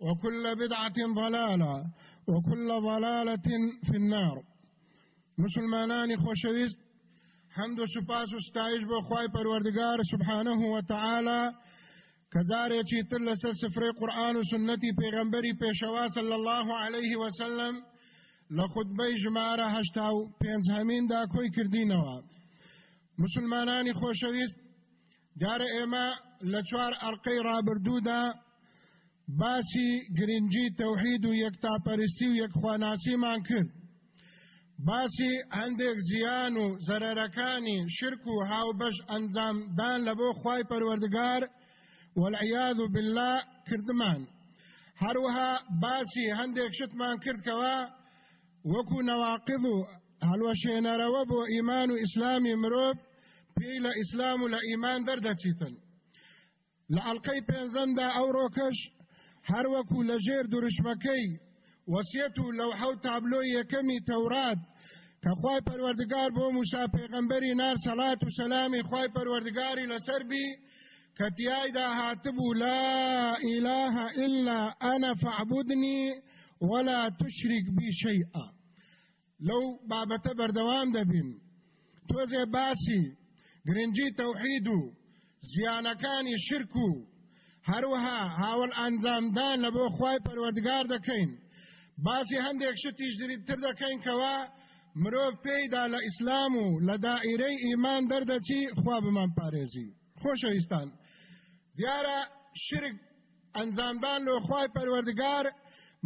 وكل بدعة ضلالة وكل ضلالة في النار. مسلمانان خوشويست حمد و سپاس و ستایش بۆ خوای پەروەردگار سبحانه و تعالی تر لەسەر سفرەی قورآن و سنەتی پێغەمبەری پێشەوا صلی الله عليه وسلم لە خودبەی ژمارە هەشتا و پێنجهەمیندا کۆی کردینەوە. مسلمانانی خۆشەویست جارە ئێمە لە چوار ئەڵلقەی ڕابردوودا باسی گرنگی تەوحید و یەکتاپەرستی و یەکخواناسیمان کرد. باسی هەندێک زیان و زەرەرەکانی شرک و هاوبەش ئەنجامدان لە بۆ خوای پەروەردگار والعیاذ بالله کردمان. هەروەها باسی هەندێک شتمان کردکەوە وەکو نەواقض و هەلوەشێنەرەوە بۆ ئیمان و ئیسلامی مرۆڤ پێی لە ئیسلام و لە ئیمان دەردەچیتن. لە ئەڵلقەی پێنجەمدا ئەو ڕۆکەش هەروەکو لە ژێر دوورشمەکەی وەسیەت و لەو حەوت تابلۆی یەکەمی تەورات کە خوای پەروەردگار بۆ موسا پێغەمبەری نار سەلات و سەلامی خوای پەروەردگاری لەسەر بی کە تیایدا هاتبوو لا ئیلاها ئیلا ئەنە فەعبودنی ولا تشرك بی شەیئا لەو بابەتە بەردەوام دەبین. تۆزێ باسی گرنگی تەوحید و زیانەکانی شرک و هەروەها هاوڵ ئەنجامدان لە بۆ خوای پەروەردگار دەکەین. باسی هەندێک شتیش تر دەکەین کەوا مرۆڤ پێیدا لە ئیسلام و لە دائیرەی ئیمان دەردەچی خوا بمان پارێزی. خۆشەویستان دیارە شرک ئەنجامدان لە خوای پەروەردگار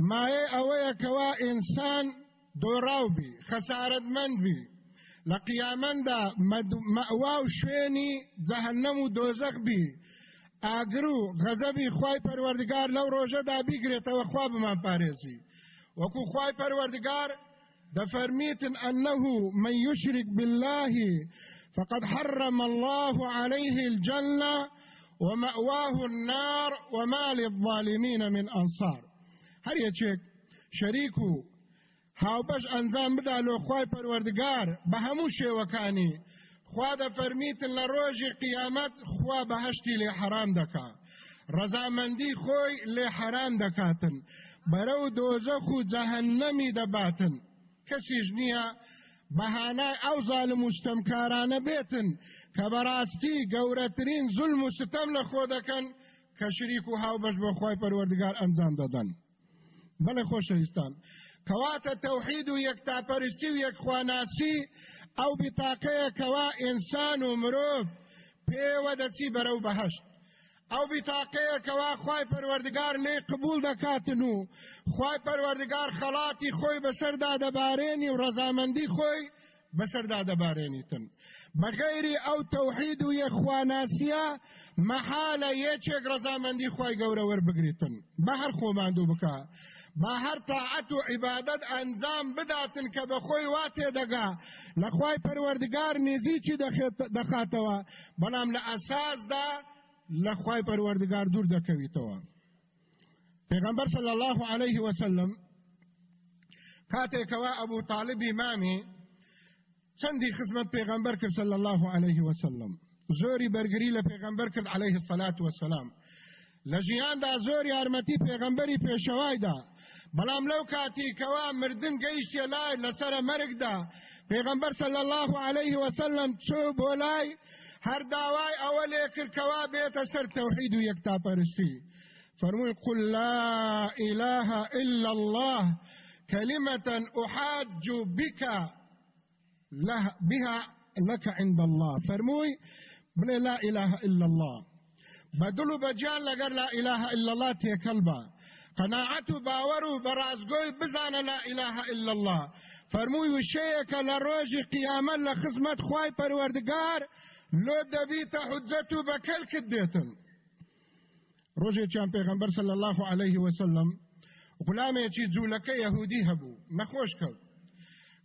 مایە ئەوەیە کەوا ئینسان دۆڕاو بی خەسارەتمەند بی. لە قیامەندا مەوا و شوێنی و دۆزەخ بی. ئاگر و غەزەبی خوای پەروەردگار لەو ڕۆژەدا بیگرێتەوە خوا بمان پارێزی. وەکو خوای پەروەردگار دفرميتن أنه من يشرك بالله فقد حرم الله عليه الجنة ومأواه النار وما للظالمين من أنصار. هر یەکێک شەریک و هاوبەش ئەنجام بدا لۆ خوای پەروەردگار بە هەموو شێوەکانی خوا دەفەرمیتن لە ڕۆژی قیامەت خوا بەهشتی لێ حرام دەکا. ڕەزامەندی خۆی لێ حرام دەکاتن. بەرەو دۆزەخ و جەهەنەمی دەباتن. کەسیش نییە بەهانای ئەو زالم و ستەمکارانە بێتن کە بەڕاستی گەورەترین زولم و ستەم لە خۆ دەکەن کە شریک و هاوبەش بۆ خۆی پەروەردگار ئەنجام دەدەن. بەڵێ خۆشەویستان. کەواتە تەوحید و یەکتاپەرستی و یەکخواناسی ئەو بیتاقەیە کەوا ئینسان و مرۆڤ پێوە دەچی بەرەو بەهشت. ئەو بیتاقەیە کەوا خوای پەروەردگار لێ قبول دەکاتن و خوای پەروەردگار خەڵاتی خۆی بەسەردا دەبارێنی و ڕەزامەندی خۆی بەسەردا دەبارێنیتن بغیری ئەو تەوحید و یەخواناسیە مەحالە یەکێک ڕەزامەندی خی گەورە وەربگریتن بە هەر خۆماندوو بکە. با هەر تاعەت و عیبادت ئەنجام بداتن کە بەخۆی وا تێدەگا لە خوای پەروەردگار نێزیکی دەخاتەوە بەڵام لە ئەساسدا لە خوای پەروەردگار دوور دەکەویتەوە پێغەمبەر صلی الله عليه وسلم کاتێکەوە ئەبوو طالب ئیمامی چەندی خزمەت پێغەمبەر کرد صلی الله عليه وسلم. زۆری بەرگری لە پێغەمبەر کرد عليه الصلاة والسلام. لە ژیاندا زۆر یارمەتی پێغەمبەری پێشەوایدا بەڵام لەو کاتیکەوە مردن گەیشتە لای لەسرە مەرگدا پێغەمبەر صلی الله عليه وسلم چوو بۆ لای هەر داوای ئەوە لێ کردکەوا بێتە سەر تەوحید و یەکتاپەرستی فرمووی قل لا إله إلا الله كلمة أحاج بك بها لك عند الله. فرموي بلي لا إله إلا الله. بدلو بجان لقر لا إله إلا الله تيكلبا. قناعت و باور و برازگوی بزان لا اله الا الله. فرموی وشیک لروج قیامت لخدمت خوای پروردگار لو دبیت حجت بکل کدیتن روجه چان پیغمبر صلی الله علیه وسلم غلامه چی جولکه یهودی هبو نخوش کړ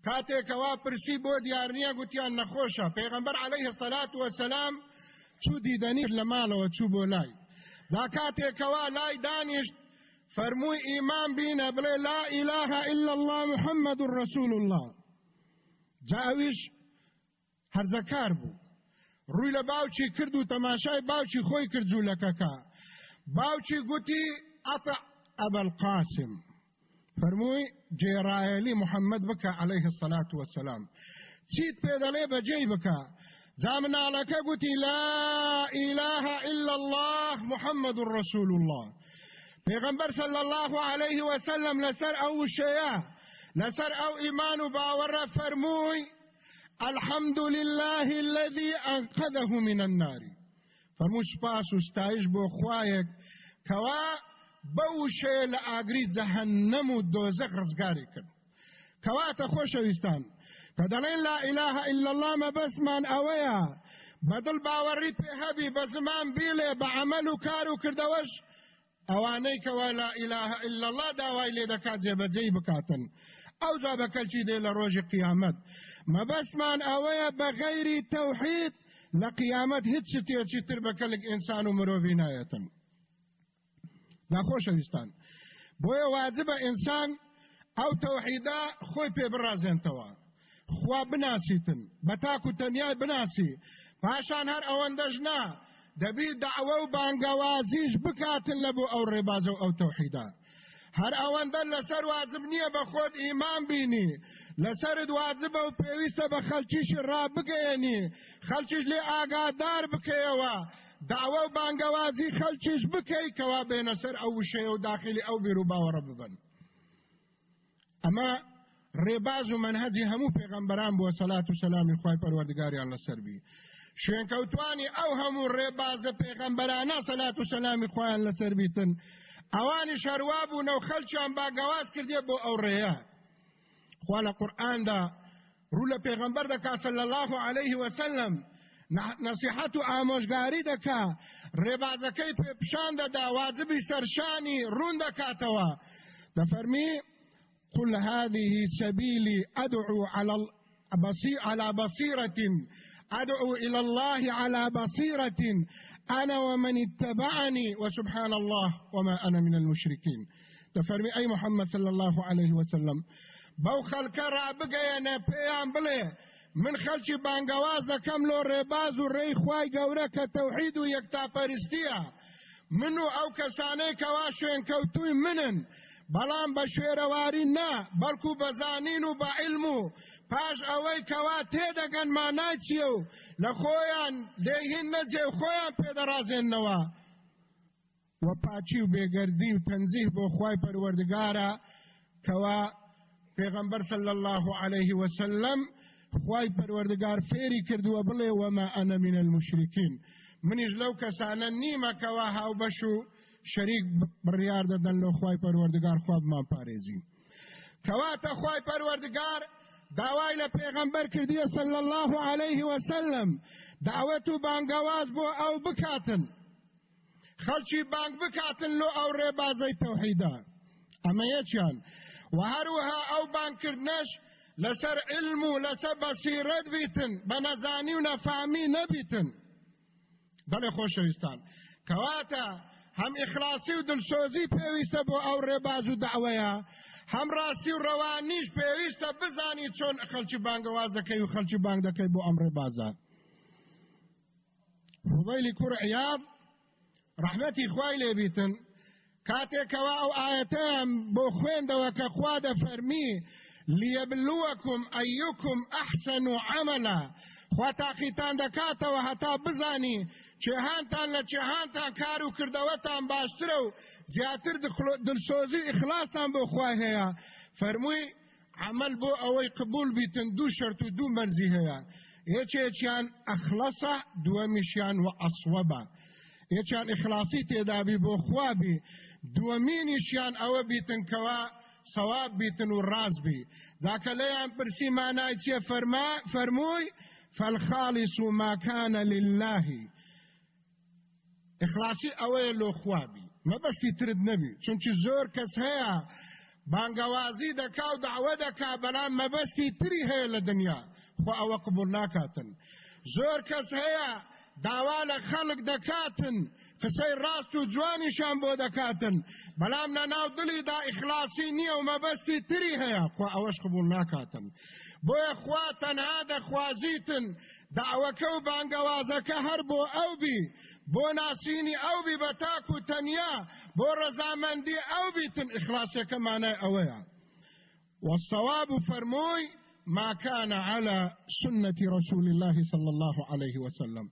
کاته کوا پرسی بو دیارنیا گوتیان نخوشه پیغمبر علیه الصلاة والسلام چو دیدنی لمال و چو بولای زکاته کوا لای دانشت فرمووی ئیمان بینە بڵێ لا إله إلا الله محمد رسول الله جاویش هەرزەکار بوو ڕووی لە باوچی کرد و تەماشای باوچی خۆی کرد جوولەکەکە باوچی گوتی ئەطع ئەبە القاسم. فەرمووی جێڕایەلی محەممەد بکە عليه الصلاة والسلام. چیت پێ دەڵێ بەجێی بکە جامناڵەکە گوتی لا إله إلا الله محمد رسول الله پیغمبر صلی الله علیه وسلم لسر أو شیا لسر أو ایمان و باور فرموی الحمد لله الذي انقذه من النار. فرموش پاس و ستایش بو خوایک کوا بو شی لاگری جهنم و دوزخ رزگاری کرد. کوا ته خوشويستان کدلین لا اله الا الله ما بس من اویا بدل باوری په هبي بزمان بیله بعمل و کارو کردوش اوانەی کەوا لا اله الا الله داوای لێ دەکات جێبەجێی بکاتن. ئەو جا بەکەلچی دێ لە ڕۆژی قیامەت. مەبەسمان ئەوەیە بە غەیری تەوحید لە قیامەت هیچ شتێکی تر بەکەلک ئینسان و مرۆڤی نایەتن. ناخۆشەویستان. بۆیە واجبە ئینسان ئەو تەوحیدا خۆی پێ بڕازێنتەوە. خوا بناسیتن. بە تاکو تەنیای بناسی. پاشان هەر ئەوەندەش نا. دەبی دعوە و بانگەوازیش بکاتن لە بۆ ئەو ڕێبازە و ئەو تەوحیدا. هەر ئەوەندە لەسەر واجب نییە بە خۆت ئیمان بینی. لەسرت واجبە و پێویستە بە خەلکیش ڕابگەێنی خەلکیش لێ ئاگادار بکەیەوە. داوە و بانگەوازی خەلکیش بکەی کەوا بێنە سەر ئەو وشەیە و داخلی ئەو بیر و باوەڕە ببن. ئەمە ڕێباز و منهەجی هەموو پێغەمبەران بووە سەلات و سەلامی خوای پەروەردگاریان لەسەربی شوێنکەوتوانی ئەو هەموو ڕێبازە پێغەمبەرانە سەلات و سەلامی خۆیان لەسەر بیتن. ئەوانی شەروا بوون و خەلچیان باگەواز کردێ بۆ ئەو ڕێیە خوا لە قورئاندا ڕوو لە پێغەمبەر دەکا الله عليه وسلم. نصیحت و ئامۆژگاری دەکا ڕێبازەکەی پێپشان دەدا واجبی سەرشانی ڕوون دەکاتەوە دەفەرمی قل هذه سبيلي أدعو على على بصيرة أدعو إلى الله على بصيرة أنا ومن اتبعني وسبحان الله وما أنا من المشركين. تفرمي أي محمد صلى الله عليه وسلم. بو خلق رابقه نپیان بله من خلچی بانگواز دکم لو ریباز و ری خواهی گوره که توحید و أو کسانه کواشوین کوتوی منن. بەڵام بە شوێرەواری نا بەڵکو بەزانین و بە و پاش ئەوەی کەوا تێدەگەن ماناچیە و لە خۆیان لێهین نەجێ خۆیان پێدەڕازێننەوە وە پاچی و بێگەردی و تەنزیح بۆ خی پەروەردگارە کەوا پێغەمبەر صلی الله عليه وسلم خی پەروەردگار فێری کردووە بڵێ وەما ئەنە من المشرکین. منیش لەو کەسانە نیمەکەوە هاوبەش و شەریک بڕیار دەدەن لە خی پەروەردگار خوابمان پارێزی کەواتە خی پەروەردگار داوای لە پێغەمبەر کردیە صلی الله عليه وسلم. دعوت و بانگەواز بۆ ئەو بکاتن. خەڵکی بانگ بکاتن لۆ ئەو ڕێبازەی تەوحیدا. ئەمە یەکیان. و هەروەها ئەو بانکردنەش لەسەر علم و لەسەر بەسیرەت بیتن بە نەزانی و نەفامی نەبیتن. بەڵێ خۆشەویستان. کەواتە هەم ئیخلاسی و دلسۆزی پێویستە بۆ ئەو ڕێباز و دعوەیە هەم ڕاستی و ڕەوانیش پێویستە بزانی چۆن خەلکی بانگەواز دەکەی و خەلکی بانگ دەکەی بۆ ئەم ڕێبازە فضیلی کوڕ عیاد ڕحمەتی خوای لێبیتن کاتێکەوە ئەو ئاەتەیان بۆ خوێندەوە کە خوا دەفەرمی ئەیوکم ئەحسن و عەمەلا خوا تاقیتان دەکاتەوە هەتا بزانی. چێهانتان لە چێهانتان کار و کردەوەتان باشترە و زیاتر دلسۆزی ئیخلاستان بۆ خوا هەیە. فەرمووی عمل بۆ ئەوەی قبول بیتن دوو شەرت و دوو مەرزی هەیە. یەکێکیان ئەخلەسە دووەمیشیان و ئەسوەبە. یەکیان ئیخلاسی تێدابی بۆ خوابی دووەمینیشیان ئەوە بیتن کەوا سەواب بیتن و ڕاز بی. ذاکە لەیان پرسی مانای چیە فەرمووی فالخالص ما كان لله اخلاصی ئەوەیە لۆ خوابی. مەبەستی ترد نەبی. چونکی زۆر کەس هەیە بانگەوازی دەکا و داوە دەکا بەڵام مەبەستی تری هەیە لە دنیا. خۆ ئەوە قبول ناکاتن. زۆر کەس هەیە داوا لە خەڵک دەکاتن. قسەی ڕاست و جوانیشان بۆ دەکاتن. بەڵام لە ناو دڵیدا ئیخلاسی نییە و مەبەستی تری هەیە. خۆ ئەوەش قبول ناکاتن. بۆیە خوا تەنها دەخوازیتن داوەکە و بانگەوازەکە هەر بۆ بی بۆ ناسینی ئەو بی بە تاک و تەنیا بۆ ڕەزامەندی ئەو بیتن ئیخلاسەکەمانای ئەوەیە. والصواب فرموي ما كان على سنة رسول الله صلى الله عليه وسلم.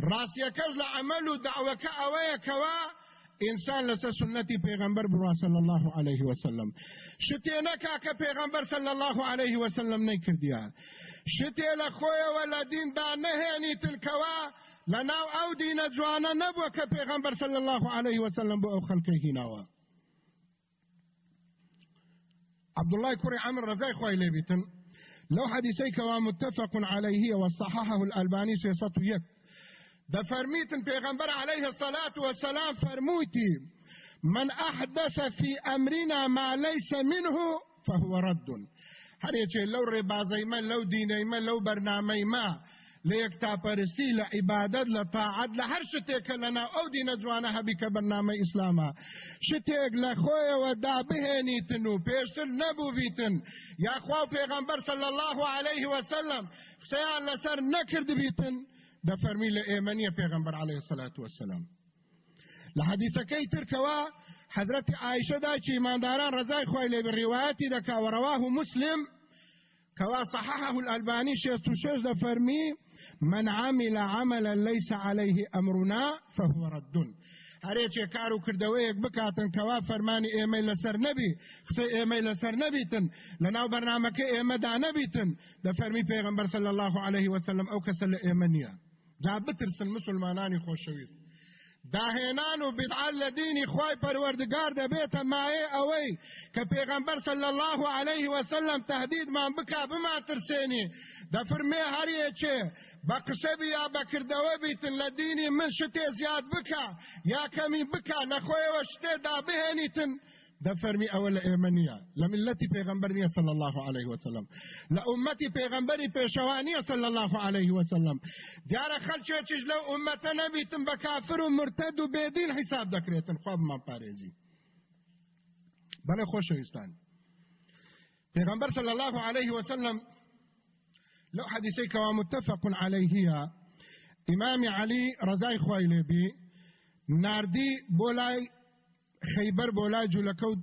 راس يكز لعمل دعوك أويا كوا انسان لسه سنتي پیغمبر بروا صلی الله علیه وسلم. شتی نکا که پیغمبر صلی الله علیه وسلم نه کردیا شتی لخوی ولا دین دا نه تلکوا لناو أو دین جوانا نبو که پیغمبر صلی الله علیه وسلم بو خلقه هیناوا عبد الله كري عمر رزاي خوي ليبيتن لو حديثي كوا متفق عليه وصححه الألباني سيسط يك ده فرميتن پیغمبر عليه الصلاة والسلام فرموتي. من أحدث في أمرنا ما ليس منه فهو رد. هر یچه لو ربازی ما لو دینی ما لو برنامه ما لیک تاپرستی لعبادت لطاعت لهر شتێک لنا ئەو دینە جوانە هەبی کە بەرنامە ئیسلامە شتێک لە خۆیەوە دابهێنیتن و پێشتر نەبوو بیتن یاخوا و پێغەمبەر صلی الله عليه وسلم قسەیان لەسەر نەکرد بیتن. دەفەرمی لە ئێمەنیە پێغەمبەر عليه الصلاة والسلام. لە حەدیسەکەی ترکەوە حضرت عائشة دا چې ایمانداران رضای خوای له روایت دکا ورواه مسلم كوا صححه الألباني شيخ تشيش دا فرمي من عمل عملا ليس عليه امرنا فهو رد. هەرێ چێ کار و کردەوەیەک بکاتن کەوا فەرمانی ئێمەی لەسەر نەبی قسەی ئێمەی لەسەر نەبیتن لە ناو بەرنمەکە ئێمەدا نەبیتن دە فەرمی پێغمبەر صلی الله عليه وسلم ئەو کەسە لە دا بترسن مسلمانانی خۆشەویست داهێنان و بدعال لە دینی خوای پەروەردگار دەبێتە مایە ئەوەی کە پێغەمبەر صلی الله عليه وسلم تهدیدمان بکا بمان ترسێنی دەفرمێ هەریەکێ بە قسەبی یا بەکردەوە بیتن لە دینی من شتێ زیاد بکە یا کەمی بکە لە خۆیەوە شتێدا بهێنیتن. دفرمي أول إيمانية. لملتي پیغمبرنيه صلى الله عليه وسلم. لأمتي پیغمبري پیشوانيه صلى الله عليه وسلم. دیار خلچه چج لو أمت نبی تم بکافر و مرتد و بيدين حساب دکریتن خواب ما پاريزي بله خوشوستان پیغمبر صلى الله عليه وسلم لو حديثي كوا متفق عليه إمام علي رضاي خويلي بي ناردي بولاي خەیبەر بۆ لای جوولەکەوت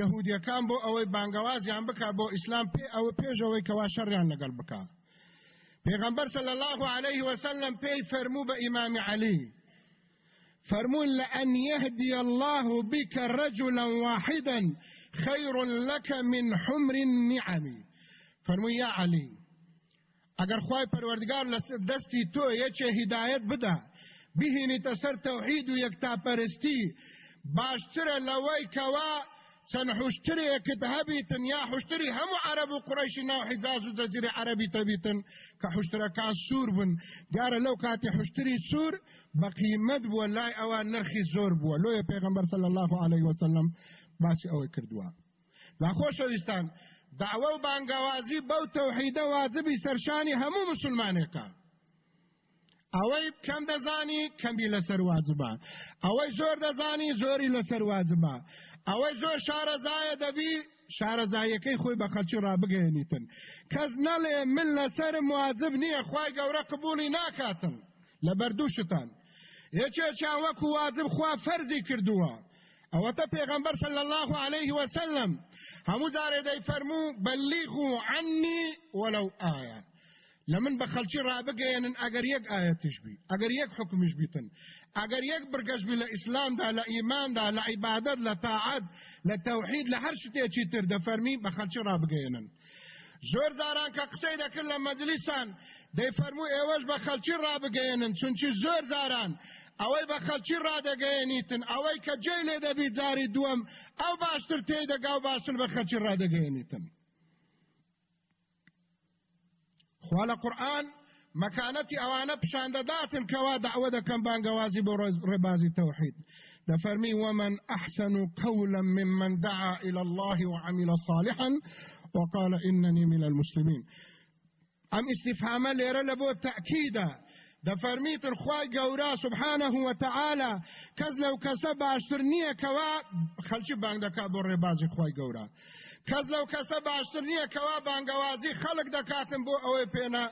یهودیەکان بۆ ئەوەی بانگەوازیان بک بۆ ئیسلام پێ ئەوە پێشەوەی کەوا شەڕیان لەگەڵ بک پێغەمبەر صلی الله عليه وسلم پێی فەرموو بە ئیمامی علی فرمون لأن يهدي الله بك رجلا واحدا خير لك من حمر النعم. فرمون يا علي اگر خوای پروردگار دستی تو یچه هدایت بده بهینی تسر توحید و یکتا پرستی باشترە لەوەی کەوا چەند حوشترێکت هەبیتن یا حوشتری هەموو عرب و قڕیشی ناو حیجاز و جەزیری عربی تەبیتن کە حوشترەکان سوور بن. دیارە لەو کاتی حوشتری سوور بە قیمت بووە لای ئەوە نرخی زۆر بووە. لۆیە پێغمبەر صلی الله عليه وسلم باسی ئەوەی کردووە. لاخۆشەویستان دعوە و بانگاوازی بەو تەوحیدە واجبی سەرشانی هەموو مسلمانێکە. ئەوەی کەم دەزانی کەمی لەسەر واجبە. ئەوەی زۆر دەزانی زۆری لەسەر واجبە. ئەوەی زۆر شارەزایە دەبی شارەزایەکەی خۆی بە خەلکی ڕابگەێنیتن. کەس نەڵێ من لەسرم واجب نییە خی گەورە قبولی ناکاتن لە بەردووشتان. یەکێکیان وەکو واجب خوا فەرزی کردووە. ئەوەتە پێغەمبەر صلی الله عليه وسلم هەموو جارێ دەیفەرموو بەلیغوا عنی وەلەو ئایا لمن بخلچی رابگەێنن ئەگەر یەک ئاەتش بی ئەگەر یەک حکمیش بیتن ئەگەر یەک برگەش بی ئیماندا لە عیبادت لە تاعات لە تەوحید لە هەر شتێکی تر دەفەرمی بە خەلچی رابگەێنن زۆر داران کە قسەی دەکرد لە مەجلیسان دەیفەرموو ئێوەش بە خەلچی رابگەێنن چونچی زۆر زاران ئەوەی بە خەلکی ڕدەگەیەنیتن ئەوەی کە جێ لێ دەبی جاری دووەم ئەو باشتر تێدەگا و باشتر بە خەلکی ڕدەگەیەنیتن خوا لە قورآن مەکانەتی ئەوانە پیشاندەداتن کەوا دعوە دەکەم بانگەوازی بۆ ڕێبازی تەوحید دفرمي ومن أحسن قولا ممن دعا إلى الله وعمل صالحا وقال إنني من المسلمين. أم استفهام ليرى لبو تأكيدا. دفرميتن خوای گەورە سبحانه وتعالى. باشتر نییە کەوا خەلکی بانگ دەکات بۆ ڕێبازی خوای گەورە کەس لەو کەسە باشتر نییە کەوا بانگەوازی خەڵک دەکاتن بۆ ئەوەی پێنە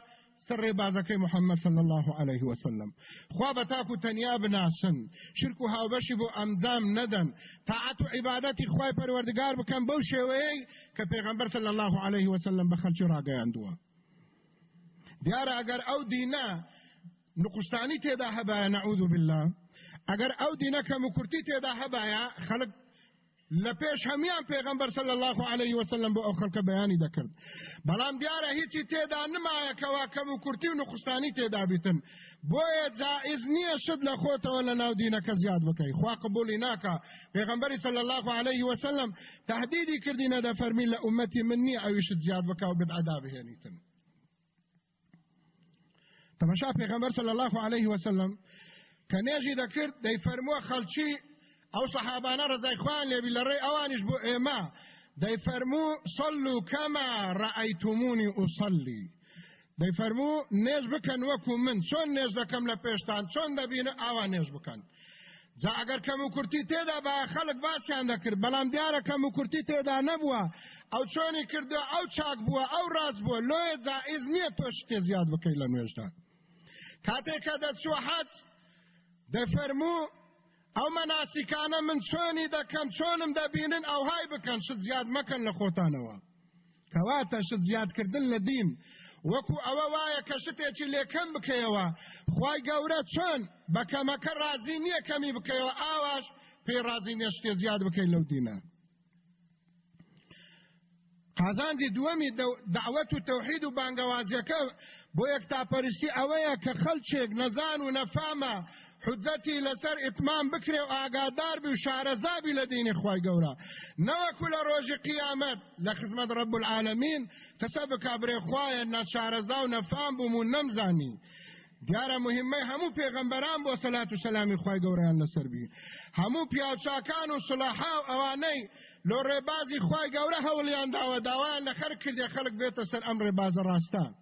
سر بازەکەی محمد صلى الله عليه وسلم خوا بەتاکو تەنیا بناسن شرک و هاوبەشی بۆ ئەمدام نەدەن. تاعەت و عیبادەتی خوای پەروەردگار بکەن بەو شێوەیەی کە پێغەمبەر الله عليه وسلم بە خەلکی ڕاگەیاندووە. دیارە ئەگەر ئەو دینە نقصتانی تێدا هەبایە نعوذ بالله. ئەگەر ئەو دینە کەم و کورتی تێدا هەبایە خەڵک لە پێش هەمیان پێغەمبەر صلی الله عليه وسلم بۆ ئەو خەڵکە بەیانی دەکرد بەڵام دیارە هیچی تێدا نمایەکەوە کەم و کورتی و نقصتانی تێدا بیتن. بۆیە جائز نییە شت لە خۆتەوە لە ناو دینەکە زیاد بکەی خوا قبولی ناکە پێغەمبەری صلی الله عليه وسلم تهدیدی کردینە دەفەرمی لە ئومەتی من نییە ئەویشت زیاد بکە و بدعدا بهێنیتن تەمەشا پێغەمبەر صلی الله عليه وسلم کە نێژی دەکرد دەیفەرمووە خەڵکی او صحابانا رضای خوان لبی لره اوانش بو ایما دی فرمو صلو کما رأیتمونی اصلی دی فرمو نیز بکن وکو من. چون نیز دکم لپیشتان چون دبین اوان نیز بکن جا اگر کم و کرتی تیدا با خلق باسیان دکر بلام دیاره کم و کرتی تیدا نبوا او چونی کرده او چاک بوا او راز بوا لوی دا ازنیه توشتی زیاد بکی لنویجدان کاته که دا چو حد دفرمو ئەو مەناسیکانە من چۆنی دەکەم چۆنم دەبینن ئەو های بکەن شت زیاد مەکەن لە خۆتانەوە. کەواتە شت زیادکردن لە دین. وەکو ئەوە وایە کە شتێکی لێکەم بکەیەوە. خی گەورە چۆن؟ بەکەمەکە رازی نییە کەمی بکەیەوە. ئاواش پێی رازی نیە شتێ زیاد بکەین لەو دینە. قازانجی دووەمی دعوت و تەوحید و بانگەوازیەکە بۆ یەکتاپەرستی ئەوەیە کە خەلچێک نەزان و نەفامە. حجەتی لەسەر ئیتمان بکرێ و ئاگادار بی و شارەزابی لە دینی خی گەورە. نەوەکو لە ڕۆژی قیامەت لە خزمەت ڕب العالمین کەسە بکبرێ خوایە نە شارەزا و نەفام بووم و نەمزانی. دیارە مهمەی هەموو پێغەمبەران بۆ سەلات و سەلامی خی گەوریان لەسەربی هەموو پیاوچاکان و سلاحا و ئەوانەی لۆ ڕێبازی خی گەورە هەوڵیان داوە داوایان لە خەر کردێ خەڵک بێتە سەر ئەم ڕێبازە ڕاستان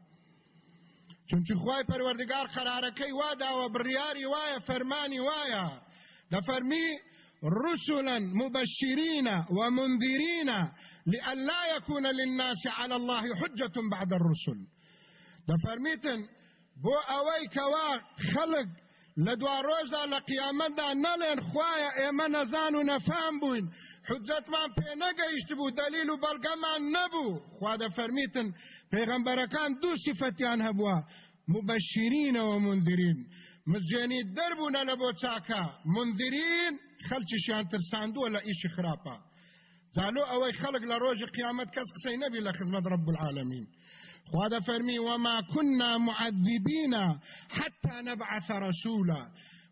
چونچ خوای پەروەردگار قرارەکەی وا داوە بڕیاری وایە فەرمانی وایە. دەفەرمی رسلا مبشرين ومنذرين لئلا يكون للناس على الله حجة بعد الرسل. دەفەرمیتن بۆ ئەوەی کەوا خەڵک لە دوا ڕۆژدا لە قیامەتدا نەڵێن خوایە ئێمە نەزان و نەفام بووین. حجەتمان پێ نەگەیشت بوو دەلیل و بەڵگەمان نەبوو. خوا دەفەرمیتن پێغەمبەرەکان دوو سیفەتیان هەبووە مبەشیرینەوە منذرین. مزجێنی دەربوونە لە بۆ چاکە منذرین خەلکیشیان ترساندووە لە ئیشی خراپە زالو ئەوەی خەڵک لە ڕۆژی قیامەت کەس قسەی نەبی رب العالمین. خوا فرمي وما كنا معذبين حتى نبعث رسولا.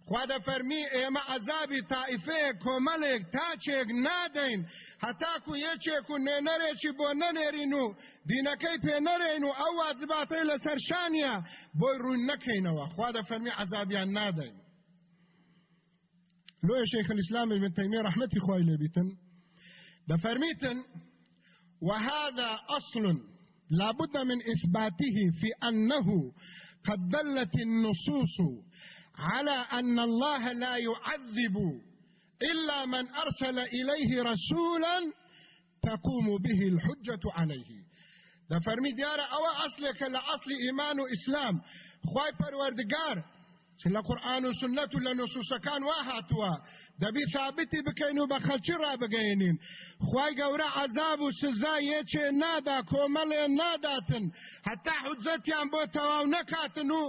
خوا دەفەرمی ئێمە عەزابی تائیفەیە کۆمەڵێک تاچێک نادەین هەتاکو یەکێک و نێنەرێکی بۆ نەنێرین و دینەکەی پێ نەرێن و ئەو واجباتەی لەسەر شانیە بۆی ڕوون نەکەینەوە عەزابیان نادەین لۆ شيخ الإسلام ابن تيمية رحمتي خوای لێبیتن دەفەرمیتن وهذا أصل لابد من إثباته في أنه قد دلت النصوص على أن الله لا يعذب إلا من أرسل إليه رسولا تقوم به الحجة عليه. ده فرمي ديارة أو أصلك لأصل إيمان وإسلام خواي پروردگار چې له قرآن و سنت و له نصوصەکان وا هاتووە دەبی ثابتی بکەین و بە خەلکی ڕابگەێنین خی گەورە عذاب و سزا یەکێ نادا کۆمەڵێ ناداتن. هەتا حجەتیان بۆ تەواو نەکاتن و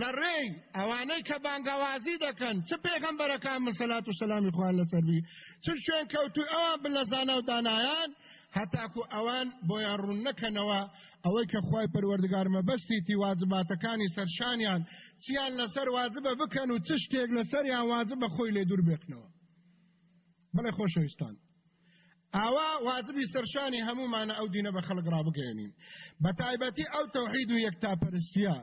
لە ڕێی ئەوانەی کە بانگەوازی دەکەن. چ پێغەمبەرەکان مسەلات و سەلامی خوان لەسەروی چ شوێن کەوتو ئەوان بلەزانە و دانایان هەتاکو ئەوان بۆیان ڕوون نەکەنەوە. ئەوەی کە خی پەروەردگار مەبەستیتی واجباتەکانی سەرشانیان چیان لەسەر واجبە بکەن و چ شتێک لەسەریان واجبە خۆی لێ دوور بێکنەوە؟ بەڵێ خۆشەویستان. ئاوا واجبی سەرشانی هەمومانە ئەو دینە بە خەڵک ڕابگەێنین بە تایبەتی ئەو تەوحید و یەکتاپەرستیە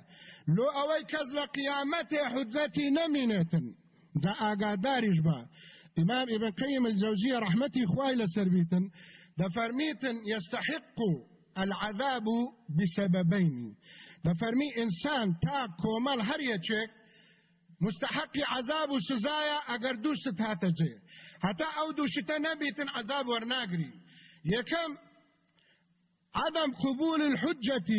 لۆ ئەوەی کەس لە قیامەتێ حجەتی نەمینێتن. دا ئاگاداریش بە. امام ابن قیم الجوزیه رحمتی خوای لەسەر بیتن. دفرميتن يستحق العذاب بسببين. دفرمي انسان تا كومال هر يچك مستحق عذاب و سزايا اگر دوست هاتە جێ حتى أو دوشته نبيتن عذاب ورناگري يكم عدم قبول الحجة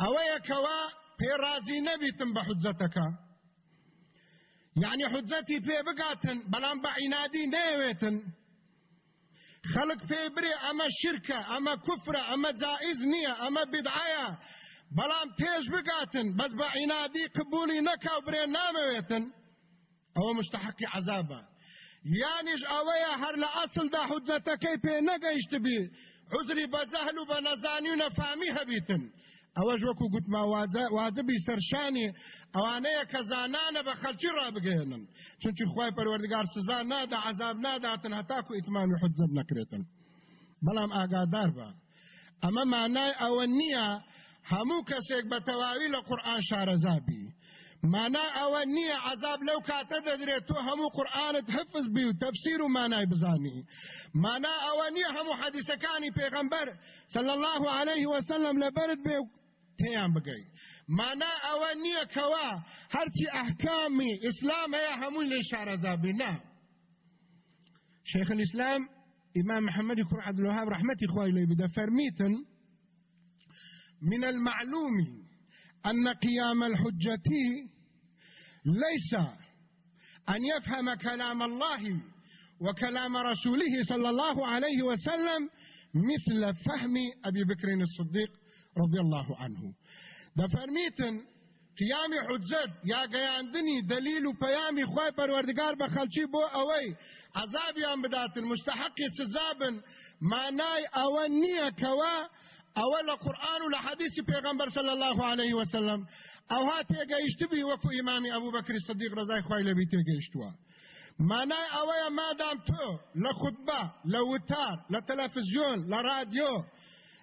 أو يكوا في رازي نبيتن بحجتك يعني حجتي في بقاتن بلان بعينادي نيويتن خەڵک پێی برێ ئەمە شرکە ئەمە کوفرە ئەمە جائز نییە ئەمە بدعایە. بەڵام تێژ بگاتن بەس بە عینادی قبولی نەکاو برێ نامەوێتن ئەوە مستحقی عذابە. یانیش ئەوەیە هەر لە ئەسلدا حودەتەکەی پێ نەگەیشتبی عزری بە جەهل و بە نەزانی و نەفامی هەبیتن. ئەوەش وەکو گوتما واجبی سەرشانی ئەوانەیە کە زانانە بە خەلکی ڕابگەێنن. چونکی خی پەروەردگار سزا نادا عذاب ناداتن هەتاکو ئیتمامی حجب نەکرێتن. بەڵام ئاگادار بە. ئەمە مانای ئەوە نییە هەموو کەسێک بە تەواوی لە قورآن شارەزابی. مانا ئەوە نییە عذاب لەو کاتە دەدرێت تۆ هەموو قورآانت حفظ بی و تەفسیر و مانای بزانی. مانا ئەوە نییە هەموو حەدیسەکانی پێغەمبەر صلى الله عليه وسلم لەبرد بێ تیان بگەی مانا ئەوە نییە کەوا هەرچی ئەحکامی ئیسلام هەیە هەمووی لێ شارەزابی نا شيخ الإسلام إمام محمد كر عبد الوهاب رحمتي خوي لي بدا فرميتن من المعلوم أن قيام الحجة ليس أن يفهم كلام الله وكلام رسوله صلى الله عليه وسلم مثل فهم أبي بكر الصديق. رضي الله عنه. دفرميتن قیام حجت یا گیاندنی دلیل و پیامی خواه پروردگار بخلچی بو اوی عذابیان بداتن. مستحق سزابن. معنای أو نیه کوا اول قرآن و لحدیث پیغمبر صلی الله علیه وسلم أو ها تیگیشتبی وکو امام ابو بکر صدیق رضای خواه لبی تیگیشتوا معنای اوه مادام تو لخطبه لوتار لتلفزیون لرادیو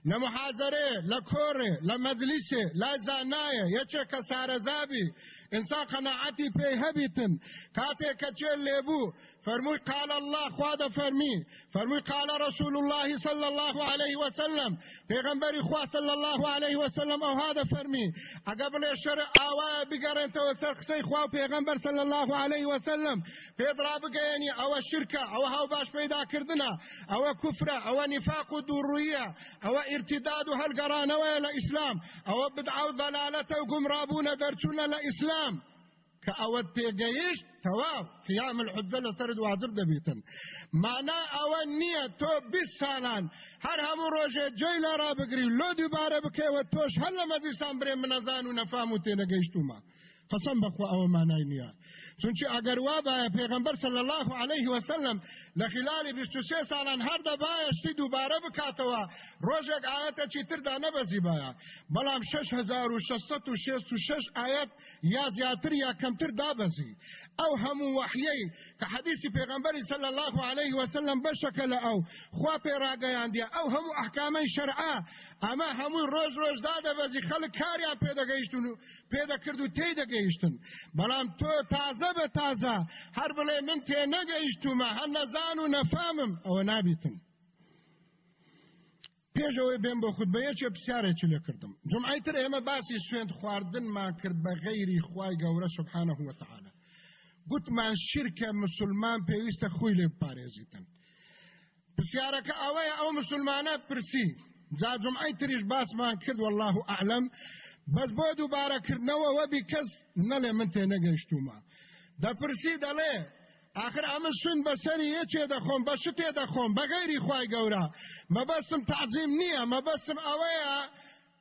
لمحاضره لکوره لمجلسه لزانایه یچه کسارزابی إنسان قناعتی پی هبیتن کاته کچه لیبو فرموی قال الله خواد فرمی فرموی قال رسول الله صلی الله علیه وسلم. پیغمبری خواه صلی الله علیه وسلم أو هذا فرمی اقبل شرع آوائے بگرن تو سرقسی خواه پیغمبر صلی الله علیه وسلم. پیدرا بگینی أو شرکه أو هاو باش پیدا کردنا أو کفره أو نفاق و دورویه أو ارتداد و هلگرانوه لإسلام؟ أو بدعو ضلالته و گمرابون درچون لإسلام. كأود بيقيش تواف قيام الحجة لسرد واجب دبيتن. معنى أول نية تو بسالان هر همو روجة جيل را بقري لو دوباره بكي وتوش هل لما ديسان بري من ازان ونفامو تينا قيشتو ما. قسم بخوا أول معنى نية چونچی ئەگەر وا باە پێغمبەر صلی الله عليه وسلم لە خلالی 23 ساڵان هەردە بایشتی دووبارە بکاتەوە ڕۆژێک ئاەتە چیتردا نەبەزی باە بەڵام 6666 ئاەت یا. زیاتر یا کەمتر دابەزی او هم وحیی که حدیث پیغمبر صلی الله علیه وسلم بشکل او خوا پیراګیان دی او هم احکام شرعه اما هم روز روز داده وزی خلک کاریا پیدا گیشتون پیدا کردو تیدا گیشتن بلام تو تازه به تازه هر بلی من تی نگیشتو ما هن نزانو نفامم او نابیتم. پێشەوەی بێن بۆ خودبە یەکێ پرسیارێکی لێ کردم؟ جمعیتر ئێمە باسی سوێن خواردنمان کرد بە غەیری خوای گەورە سبحانه وتعال گوتمان شرکە مسلمان پێویستە خۆی لێ پارێزیتن. پرسیارەکە ئەوەیە ئەو مسلمانە پرسی. جا جمعی تریش باسمان کرد والله ئەعلم. بەس بۆ دووبارەکردنەوە وەبی کەس نەڵێ من تێ نەگەیشتومە. دەپرسی دەڵێ آخر ئەمە سون بەسەری یەکێ دەخۆم بە شتێ دەخۆم بە غەیری خوای گەورە. مەبەستم تعزیم نییە مەبەستم ئەوەیە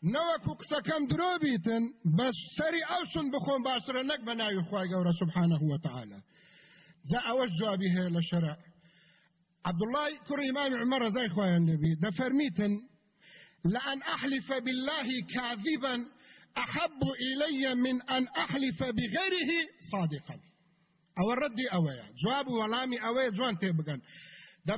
نەوەکو قسەکەم درۆ بیتن بەس سەری ئەو سون بخۆم باشترە نەک بە ناوی خوای گەورە سبحانه وتعالى. جا ئەوەش جوابی هەیە لە شەرع عبدالله کوڕی ئیمام عمر رضای خوایان لێبی دەفەرمیتن لأن أحلف بالله كاذبا أحب إلي من أن أحلف بغيره صادقا. أو الرد أويا. جواب ولامي أويا جوان تيبقن دا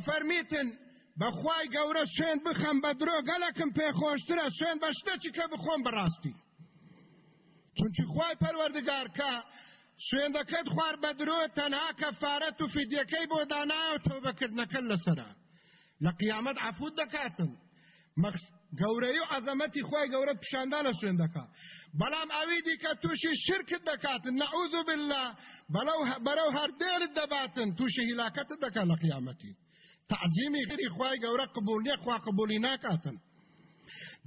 بەخوای گەورە شوێن بخەم بە درۆ گەلەکم پێخۆشترە شوێن بە شتەچی کە بخۆم بڕاستی چونچی خوای پەروەردگارکە شوێندەکەت خوار بە درۆ تەنها کەفارەت و فیدیەکەی بۆ دانایە و تۆبەکردنەکە لەسرە لە قیامەت عەفوت دەکاتن. گەورەی و عەزەمەتی خوای گەورە پیشاندا لە شوێندەکە بەڵام ئەوی دیکە تووشی شرکت دەکاتن. نەعوذ بالله بەرەو هەردێرت دەباتن. تووشی هیلاکەتت دەکات لە قیامەتی. تعزیمی غیری خۆی گەورە قبول نیە خوا قبولی ناکاتن.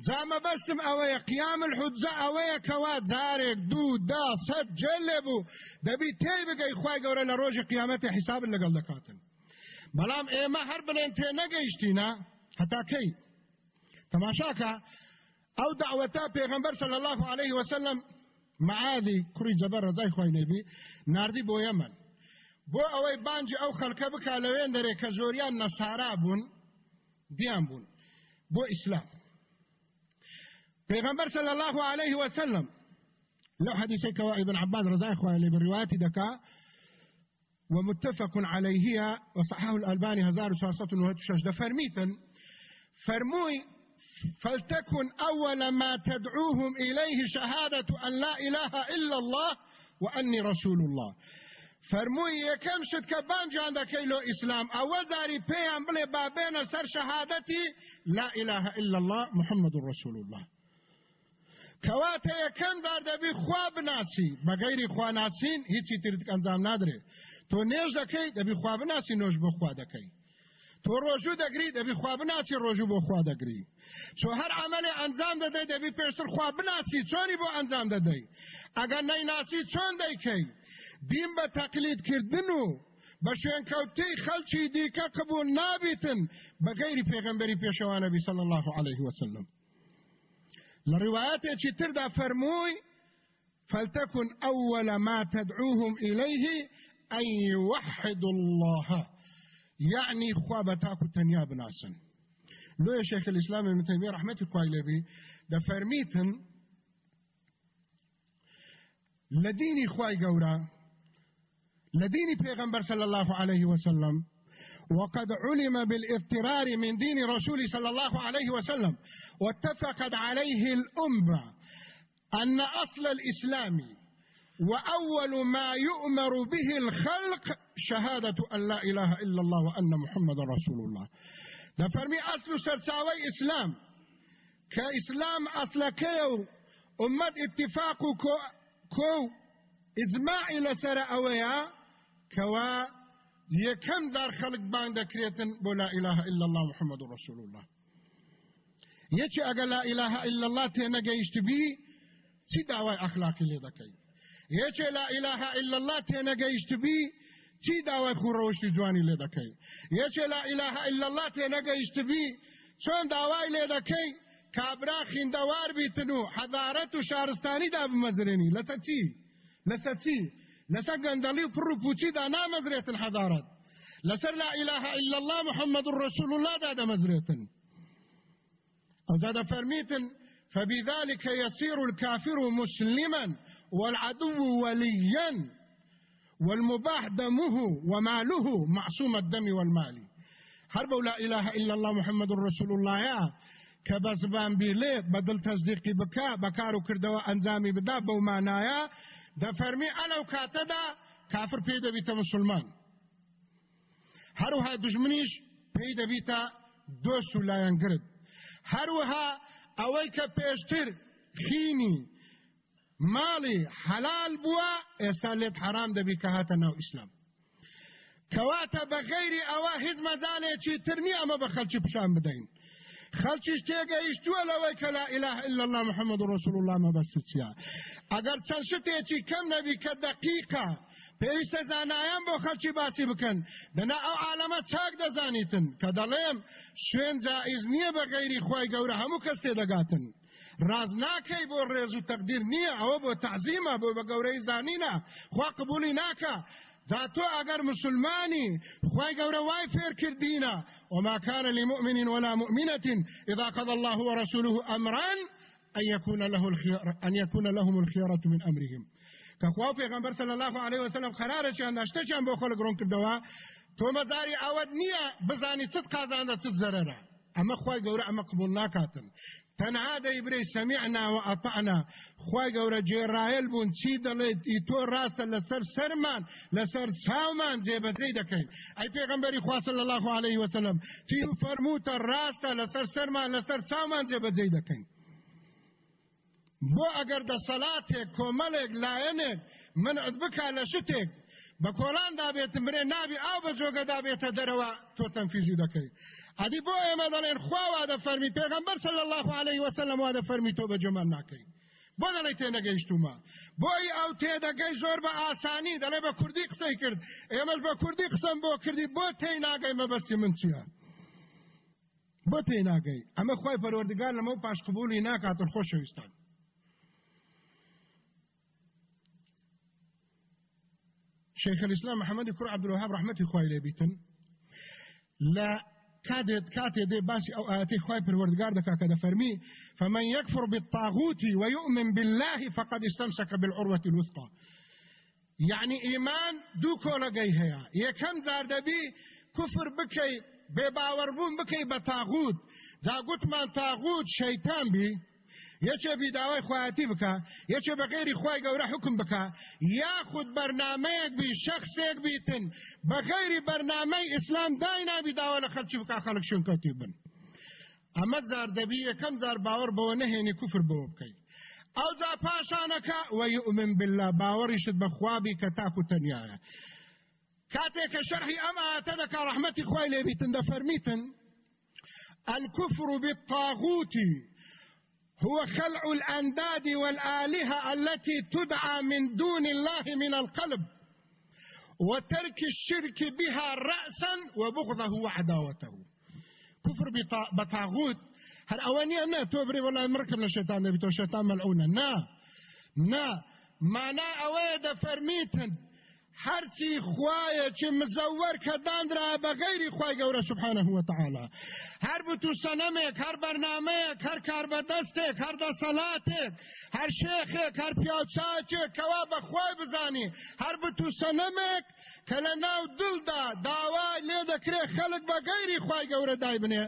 جامە بەستم ئەوەیە قیام الحجە ئەوەیە کەوا جارێک دوو دا سەد جێل لێبوو دەبی تێی بگەی خۆی گەورە لە ڕۆژی قیامەتی حیسابن لەگەڵ دەکاتن. بەڵام ئێمە هەر بڵێن تێ نەگەیشتینە هەتا کەی؟ تماشاکە ئەو دعوەتا پێغمبەر صلی الله عليه وسلم معاذی کوڕی جەبەر ڕزای خوای نێبی ناردی بۆ یەمن. بۆ ئەوەی بانجی ئەو خەڵکە بکا لەوێن دەرێ کە زۆریان نەسارا بوون دیان بوون. بۆ ئیسلام. پێغمبەر صلی الله عليه وسلم لو حديثي كوا ابن عباس رضي الله عنه بالروايات دكا ومتفق عليه وصححه الألباني هزار وشارصة وهتشاش ده فرميتا فرموي فلتكن أول ما تدعوهم إليه شهادة أن لا إله إلا الله وأني رسول الله. فرمووی یەکەم شت کە بانجان دەکەی لۆ ئیسلام. ئەوە داری پێیان بڵێ بابێنە سەر شەهادەتی لا إله إلا الله محمد رسول الله. کەواتە یەکەم دار دەبی خوا بناسی. بەگەیری خوا ناسین هیچی ترت ئەنجام نادرێ. تۆ نێژ دەکەی دەبی خوا بناسی نۆژ بۆ خوا دەکەی. تۆ ڕۆژوو دەگری دەبی خوا بناسی ڕۆژوو بۆ خوا دەگری. چۆ هەر عملی ئەنجام دەدەی دەبی پێشتر خوا بناسی چۆنی بۆ ئەنجام دەدەی؟ ئەگەر نەیناسی چۆن دەیکەی؟ دین بە تەقلیدکردن و بە شوێنکەوتەی خەلکی دیکە قبول نابیتن بە گەیری پێغەمبەری پێشەوانەبی صلی الله عليه وسلم. لە ڕواياتێکی تردا فەرمووی فلتكن أول ما تدعوهم إليه أن يوحدوا الله. يعني خوابتاكو تنيا بناسن. لو يا شيخ الإسلام ابن تيمية رحمة الله لبي ده فرميتن لديني خواي قورا لديني پیغمبر صلى الله عليه وسلم. وقد علم بالاضطرار من دين رسول صلى الله عليه وسلم. واتفقت عليه الأمة أن أصل الإسلام وأول ما يؤمر به الخلق شهادة أن لا إله إلا الله وأن محمد رسول الله. ده فرمي أصل سرساوي إسلام. كإسلام أصل كيو. أمد اتفاق كو, كو إجماع إلى سر أويا كوا يكم دار خلق بان دكريتن بو لا إله إلا الله محمد رسول الله. يچي أقل لا إله إلا الله جيشت بي چي دعوة أخلاقي لدكي يچي لا إله إلا الله تينا جيشت بي چی داوای خوڕەوەشتی جوانی لێ لا إله إلا الله نەگەیشتبی چۆن داوای لێ دەکەی کابرا خیندەوار بیتن و حەدارەت و شارستانی دا بمەزرێنی لەسە چی لەسە چی لەسەر گەندەڵی و پڕ و پوچیدا نامەزرێتن حەدارەت لەسەر لا إله إلا الله محمد رسول الله دا دەمەزرێتن أو دا دەفەرمیتن فبذلك يصير الكافر مسلما والعدو وليا والمباح دمه وماله معصوم الدم والمال. هرب لا إله إلا الله محمد رسول الله يا کە بە زبان بیلێ بەدڵ تەزدیقی بکە بەکار و کردەوە ئەنجامی د فرمی علو کاته دا کافر پیدا بیتا مسلمان. هروها دجمنیش پیدا بیتا دو سولاین گرد هروها اوی که پیشتر خینی ماڵی حەلال بووە ئێستا لێت حرام دەبی کە هاتە ناو ئیسلام. کەواتە بە غەیری ئەوە هیچ مەزانێکی تر نییە ئەمە بە خەلکی پیشان بدەین. خەلکیش تێگەیشتووە لەوەی کە لا إله إلا الله محمد رسول الله مەبەست چیە. ئەگەر چەند شتێکی کەم نەبی کە دقیقە پێویستە زانایان بۆ خەلکی باسی بکەن. دەنا ئەو عالەمە چاک دەزانیتن کە دەڵێم شوێن جائز نییە بە غەیری خۆی گەورە هەموو کەس تێدەگاتن. ڕاز ناکەی بۆ ڕێز و تەقدیر نییە ئەوە بۆ تعزیمە بۆ بە گەورەی زانینە خوا قبولی ناکە. ذاتو اگر مسلماني خواهي قورا واي فير كردينا وما كان لمؤمن ولا مؤمنة إذا قضى الله ورسوله أمرا أن يكون, له الخيار أن يكون لهم الخيارة من أمرهم. كخوا پیغمبر صلى الله عليه وسلم قرار شي انداشته چن بو خلق رون کردوا تو مزاري اود نيه بزاني صد قازانه صد زرره. اما خوای ګوره اما قبول ناکاتن. تەنها دەیبرێ سەمیعنا و ئەطعنا خی گەورە جێڕایل بوون چی دەڵێت ئی تۆ ڕاستە لەسەر سەرمان لەسەر چاومان جێبەجێ دەکەین ئەی پێغمبەری خواصل الله عليه وسلم تی فەرموتە ڕاستە لەسەر سەرمان لەسەر چاومان جێبەجێ دەکەین بۆ ئەگەر دەسەڵاتێک کۆمەڵێک لایەنێک منعت بکە لە شتێک بە کۆڵان دابێتم برێ نابی ئاو بە جۆگە دابێتە دەرەوە تۆ تەنفیزی دەکەی ادی بو ئێمە دەڵێن خوا وادە فەرمی پێغەمبەر صلی الله عليه وسلم وادە فەرمی تۆ بە جەمان ناکەی بۆ دەڵێ تێنەگەیشتومە بۆی ئەو تێدەگەی زۆر بە ئاسانی دەڵێ بە کوردی قسەی کرد. ئێمەش بە کوردی قسەم بۆ کردی. بۆ تێی ناگەی مەبەستی من چییە بۆ تێی ناگەی ئەمە خۆی پەروەردگار لەمە پاش قبولی ناکاتن خۆشەویستان شيخ الإسلام محمد كر عبد الوهاب رحمته خوي لبيتن لا كادت كاتي دي باسي أو آتي خواهي پروردگار دكا كده فرمي فمن يكفر بالطاغوت ويؤمن بالله فقد استمسك بالعروة الوثقى. يعني إيمان دو كولا جاي هيا. يكم زار دبي كفر بكي بباوربون بكي بطاغوت. زا قلت من طاغوت شيطان بي یەکێ بیداوای خواتی بکە یەکێ بە غێری خی گەورە حکم بکە یاخود بەرنمەیەک بی شخصێک بیتن بە غێری بەرنمەی ئیسلام دای نابی داوا لە خەلکی بکە خەڵک شوێنکەتی بن. ئەمە زار دەبی یەکەم زار باوەڕ بەوە نەهێنی کوفر بەوە بکەیت ئەو جا پاشانەکە وەیؤمن بالله باوەڕیشت بە خوابی کە تاکو تەنیایە. کاتێک کە شەرحی ئەم ئاتە دەکا ڕەحمەتی خوای لێبیتن دەفەرمیتن الكفر بالطاغوت. هو خلع الأنداد والآلهة التي تدعى من دون الله من القلب وترك الشرك بها رأسا وبغضه وعداوته. كفر بطاغوت. هل أواني أنا توبري والله مركب للشيطان نبي تو شيطان ملعونة. نا نا. معناه أويدا فرميتن هرچی خوایە چې مزەوەر کە دانرا بە غیری خوای گەورە سبحانه وتعالى هەر بتو سەنەمێک هەر بەرنمەیەک هەر کار بەدەستێک هەر دەسەڵاتێک هەر شێخێک هەر پیاوچاچێک کەوا بە خوای بزانی. هەر بتو سەنەمێک کە لە ناو دڵدا داوا لێ دەکرێ خەڵک بە غیری خوای گەورە دای بنێ.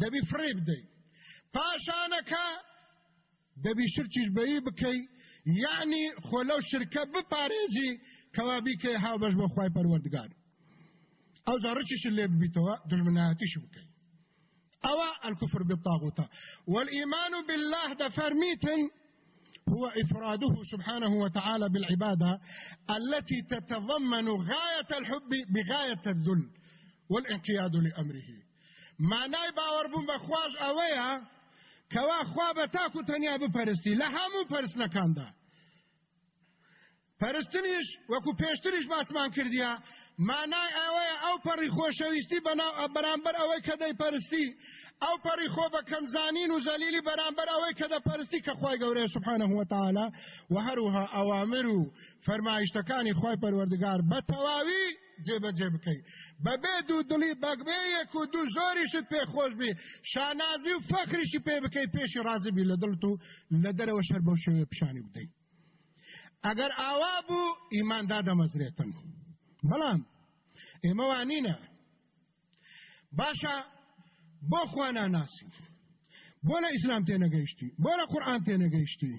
دەبی فڕێ بدەیت. پاشانەکە دەبی شرکیش بەیی بکەی. یعنی خۆ لەو شرکە بپارێزی کەوابی کە هاو بۆ خی پەروەردگار. ئەو دەڕچیش لێ ببیتەوە دژمنایەتیش بکەیت ئەوە الكفر بالطاغوت والإيمان بالله دفرميتن هو إفراده سبحانه وتعالى بالعبادة التي تتضمن غاية الحب بغاية الذل والانقياد لأمره. معناي باور بوم بخواش أويا كوا خواب تاكو تنيا بپرستی لهمو پرسنکانده پەرستنیش وەکو پێشتریش باسمان کردیا مانای ئەوەیە ئەو پەڕی خۆشەویستی بەرامبەر ئەوەی کە دەی پەرستی ئەو پەڕی خۆ بە کەمزانین و زەلیلی بەرامبەر ئەوەی کە دەپەرستی کە خی گەورەیە سبحانه وتعالى و هەروها ئەوامر و فەرمایشتەکانی خی پەروەردگار. بە تەواوی جێبەجێ بکەیت بەبێ دوو دڵی بەگبەیەک و دوو زۆریشت پێخۆش بی. شانازی و فەخریشی پێ بکەیت پێشی ڕازبی لە دڵت و لە دەرەوە شەر بەو شێوێ پیشانی بدەیت. ئەگەر ئاوا بوو ئیماندا دەمەزرێتن بەڵام ئێمە وانینە باشە بۆ خوانا ناسی. بۆ لە ئیسلام تێنەگەیشتی بۆ لە قورآن تێنەگەیشتی.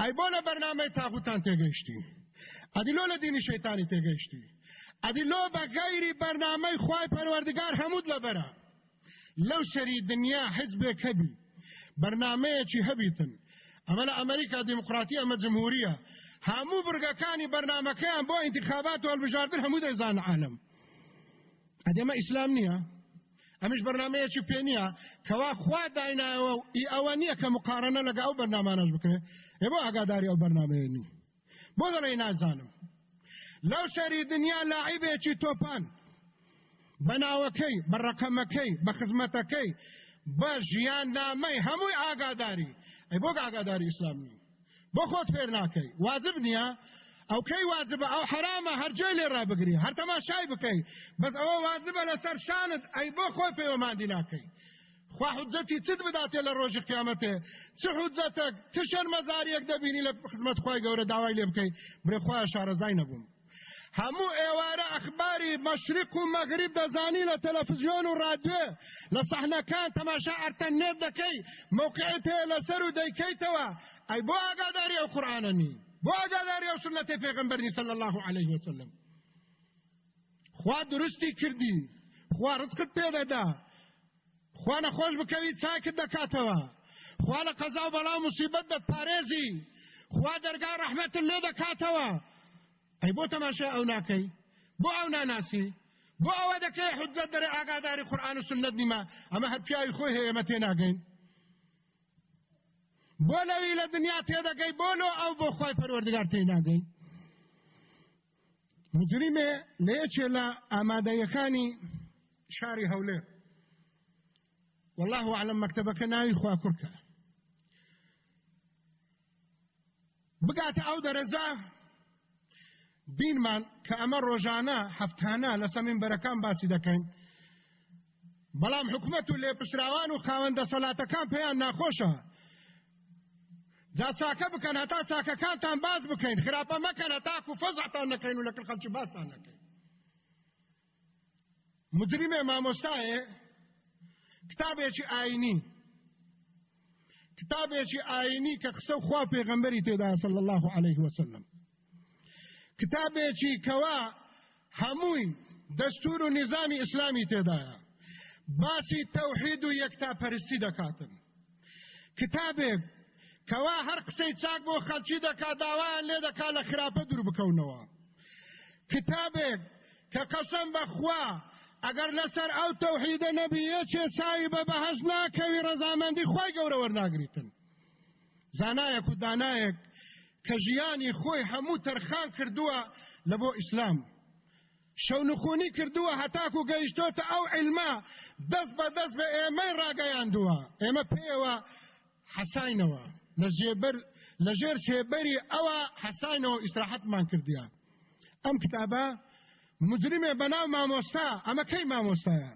ئەی بۆ لە بەرنامەی تاغوتان تێگەیشتی. ئەدیلۆ لە دینی شەیتانی تێگەیشتی. ئەدیلۆ بە گەیری بەرنامەی خوای پەروەردگار هەمووت لەبەرە لەو سەری دنیا حزبێک هەبی بەرنمەیەکی هەبیتن. ئەمە لە ئەمریکا دیموکراتی ئەمە جمهوریە. هەموو برگەکانی بەرنمەکەیان بۆ انتخابات هەڵبژاردن هەموو دەیزان عالم. ئەدێمە ئیسلام نییە. ئەمش بەرنمەیەکی پێ نییە کەوا خوا دایناەوە و ئی ئەوە نییە کە مقارنە لەگە ئەو بەرنامانەش بکرێت ێ بۆ ئاگاداری ئەو بەرنمەیە نی. بۆ دەڵێ نازانم. لەو شەری دنیا لاعیبێکی تۆپان. بەناوەکەی بە ڕقەمەکەی بە خزمەتەکەی بە ژیان نامەی هەمووی ئاگاداری. ئەی بۆ ئاگاداری ئیسلامی بۆ خۆت فێر ناکەی. واجب نییە؟ ئەو کەی واجبە؟ ئەو حرامە؟ هەرجێ لێ ڕابگری هەر تەماشای بکەی. بەس ئەوە واجبە لەسەر شانت. ئەی بۆ خۆی پێوەماندی ناکەی. خوا حجەتی چت بداتێ لە ڕۆژی قیامەتێ؟ چ حجەتێک؟ تشەر مەزاریەک دەبینی لە خزمەت خۆی گەورە داوای لێ بکەی؟ برێ خۆیان شارەزای نەبووم. هەموو ئێوارە ئەخباری مەشرق و مەغریب دەزانی لە تەلەڤزیۆن و ڕادیۆ لە سەحنەکان تەماشا ئەرتەنێت دەکەی موقعیت هەیە لەسەر و دەیکەیتەوە ئەی بۆ ئاگاداری ئەو قورآاننی بۆ ئاگاداری ئەو سنەتی پێغمبەرنی صلی الله عليه وسلم. خوا درستی کردی خوا ڕزقت پێدەدا خوا نەخۆش بکەوی چاکت دەکاتەوە خوا لە قەزا و بەڵام مصیبەت دەتپارێزی خوا دەرگای ڕەحمەتت لێ دەکاتەوە ئەی بۆ تەماشا ئەو ناکەی بۆ ئەو ناناسی بۆ ئەوە دەکەی حجەت دەرێ ئاگاداری قورآن و سنت نیمە ئەمە هەر پیاوی خۆی هەیە ئێمە تێناگەین بۆ لەوی لە دنیا تێدەگەی بۆ لۆ ئەو بۆ خۆی پەروەردگار تێناگەین مجرمێ لە یەکێ لە ئامادەیەکانی شاری هەولێر والله أعلم مكتبك ناوي خوا كركا بقات أو درزا دینمان کە ئەمە ڕۆژانە هەفتانە لە سەمین بەرەکان باسی دەکەین. بەڵام حکوومەت و لێپشراوان و خاوەندە سەلاتەکان پێیان ناخۆشە. جا چاکە بکەن هەتا چاکەکانتان باز بکەین. خراپە مەکەن هەتاکو فەزعتان نەکەین و لەکر خەڵکی باسان نەکەین. مدرمێ مامۆستایە کتابێکی ئاینی. کتابێکی ئاینی کە قسە خوا پێغەمبەری تێدا صلی الله عليه وسلم. کتابێکی کەوا هەمووی دەستور و نظامی ئیسلامی تێدایە. باسی تەوحید و یەکتا پەرستی دەکاتن. کتابێک کەوا هەر قسەی چاک بۆ خەلکی دەکا داوایان لێ دەکا لە خراپە دوور بکەونەوە. کتابێک کە قەسەم بەخوا ئەگەر لەسەر ئەو تەوحیدە نەبی یەکێ چاوی بە بەهەش ناکەوی ڕەزامەندی خی گەورە وەرناگریتن زانایەک و دانایەک کە ژیانی خۆی هەموو تەرخان کردووە لە بۆ ئیسلام. شەونخۆنی کردووە هەتاک و گەیشتۆتە ئەو علما دەست بە دەست بە ئێمەی ڕاگەیاندووە. ئێمە پێوە حەساینەوە. لە ژێر سێبەری ئەوە حەساینەوە ئیسراحەتمان کردیە. ئەم کتابە مجرمێ بەناو مامۆستا ئەمە کەی مامۆستایە؟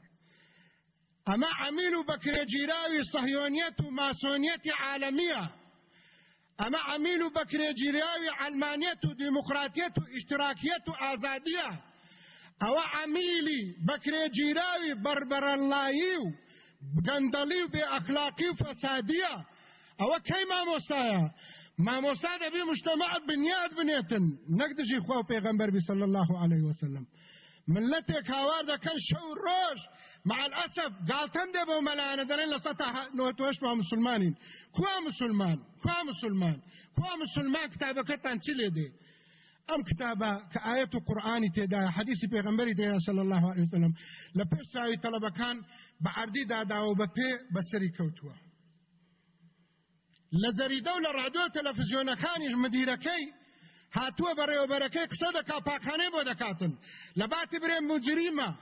ئەمە عمیل و بەکرێگیراوی سەهیۆنیەت و ماسۆنیەتی عالەمیە. ئەمە عمیل و بەکرێگیراوی علمانیت و دیموکراتیت و ئیشتراکیت و ئازادیە ئەوە عمیلی بەکرێگیراوی بربەرەنلایی و گەندەڵی و بێ ئەخلاقی و فەسادیە ئەوە کەی مامۆستایە مامۆستا دەبێ مشتەمەعت بنیاد بنێتن نەک دژی خوا و پێغەمبەر بی صلی الله عليه وسلم. ملتێک هاوار دەکەن شەو ڕۆژ مع الأسف قال تندبوا ملانا دلين لسطح نوتوش مع مسلمانين. كوا مسلمان كوا مسلمان كوا مسلمان كتابك تنسل دي؟ ام كتابه كآية قرآن تدا حديث پیغمبري تدا صلى الله عليه وسلم لپس ساوي طلبكان بعردي داداو بپي بسري كوتوا لزريدو لراديو تلفزيون كانش مديركي هاتوه بريو بركي قصد كاپاكاني بودكاتن لباتي بري مجرمه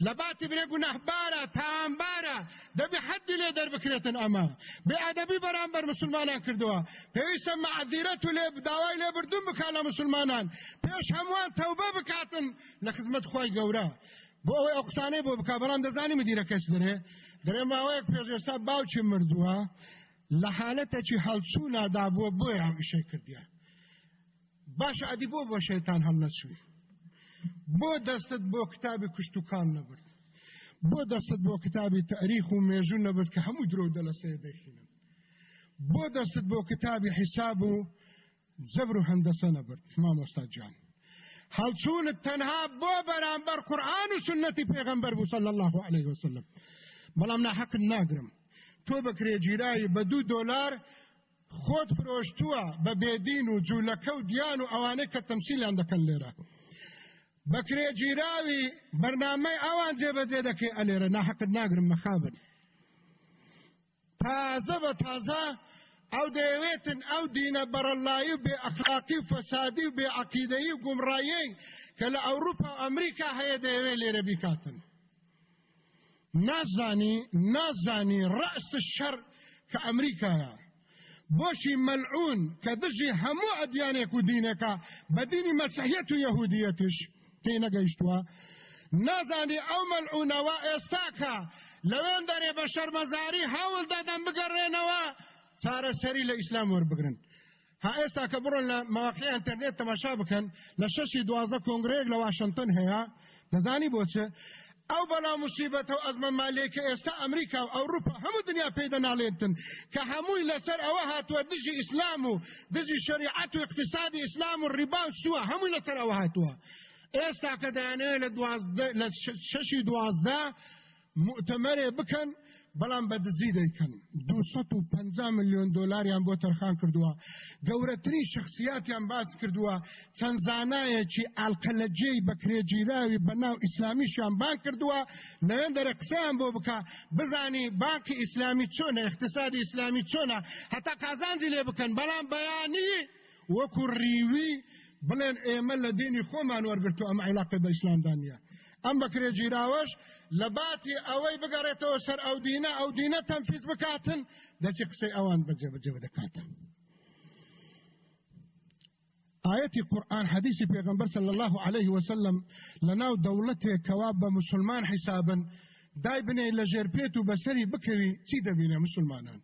لباتی بری گناه بارا تاوان بارا دبی حدی لی در بکرتن اما بی عدبی بران بر مسلمانان کردوا پیویسا معذیرتو لی بداوای لی بردون بکالا مسلمانان. پیوش هموان توبه بکاتن لخزمت خوای گورا بۆ ئەوەی ئەو قسانەی بۆ بک بەڵام دەزانی مدیرە کەس دەرێ. دەرێ ماوەیەک پێێستا باوکی مردووە. لە حالەتەکی هەڵچوو نادابووە بۆی هاویشەی کردیە. باش عادی بۆ بۆ شەیتان هەڵ نەچووی. بۆ دەستت بۆ کتابی کوشتتوکان نەبرد. بۆ دەستت بۆ کتابی تاریخ و مێژوو نەبرد کە هەموو درۆ دە لە سێ دەخینن بۆ دەستت بۆ کتابی حیساب و زەبر و هەندەسە نەبرد. مامۆستا گیان هەڵچوونت تەنها بۆ بەرامبەر قورآن و سنەتی پێغەمبەر بوو صلی الله عليه وسلم. بەڵام ناحەقت ناگرم. تۆ بەکرێ گیرایی بە دوو دۆلار خۆت فرۆشتووە بە بێدین و جوولەکە و دییان و ئەوانەی کە تەمسیلیان دەکەن لێرە. بەکرێ گیراوی بەرنامەی ئەوان جێبەجێ دەکەی ئەلێرە ناحەقت ناگرم مەخابن تازە بە تازە ئەو دەیەوێتن ئەو دینە بەرەڵایی و بێ ئەخلاقی و فەسادی و بێ عقیدەی و گومڕایی کە لە ئەوروپا و ئەمریکا هەیە دەیەوێت لێرە بیکاتن. نازانی نازانی ڕأس شەر کە ئەمریکایە بۆشی مەلعون کە دژی هەموو ئەدیانێک و دینەکە بە دینی مەسیحیەت و یەهودیەتش پێی نەگەیشتووە نازانی ئەو مەلعونەوە ئێستاکە لەوێن دەرێ بە شەرمەزاری هەوڵ دەدەم بگەڕێنەوە چارەسەری لە ئیسلام وەربگرن ها ئێستا کە بڕۆن لە مەواقعی ئەتەرنێت تەماشا بکەن لە شەشی دوازدە کۆنگرەیەک لە واشنگتن هەیە دەزانی بۆچە ئەو بەلا مصیبەتە و ئەزمە مالێکە ئێستا ئەمریکا و ئەوروپا هەموو دنیا پێدا ناڵێنتن کە هەمووی لەسەر ئەوە هاتووە دژی ئیسلام و دژی شریعەت و اقتصادی ئیسلام و ڕیبا و سووە هەمووی لەسەر ئەوە هاتووە ئێستا کە دەیانەیە لە شەشی دوازدە مؤتەمەرێ بکەن بەڵام بە دزی دەیکەن. 250 میلیۆن دلاریان بۆ تەرخان کردووە. گەورەترین شخصیاتیان باز کردووە. چەند زانایەکی ئالقەلەجێی بەکرێگیراوی بەناو ئیسلامیشیان بان کردووە. لەوێن دەرە قسەیان بۆ بکە. بزانی بانکی ئیسلامی چۆنە اقتصادی ئیسلامی چۆنە. هەتا قازانجی لێ بکەن. بەڵام بەیانی وەکو ڕیوی لە دینی خۆمان وەرگرتو ئەم عیلاقە بە ئیسلامدانە ئەم بەکرێ گیراوەش لە باتی ئەوەی بگەڕێتەوە سەر ئەو دینە ئەو دینە تەنفیز بکاتن دەچی قسەی ئەوان بەجێ بەجێ دەکاتن آياتي قرآن حديث پیغمبر صلى الله عليه وسلم لناو دولته كواب مسلمان حسابا دای بنێ لە ژێرپێت و بەسەری بکەوی چی دەبینە مسلمانان؟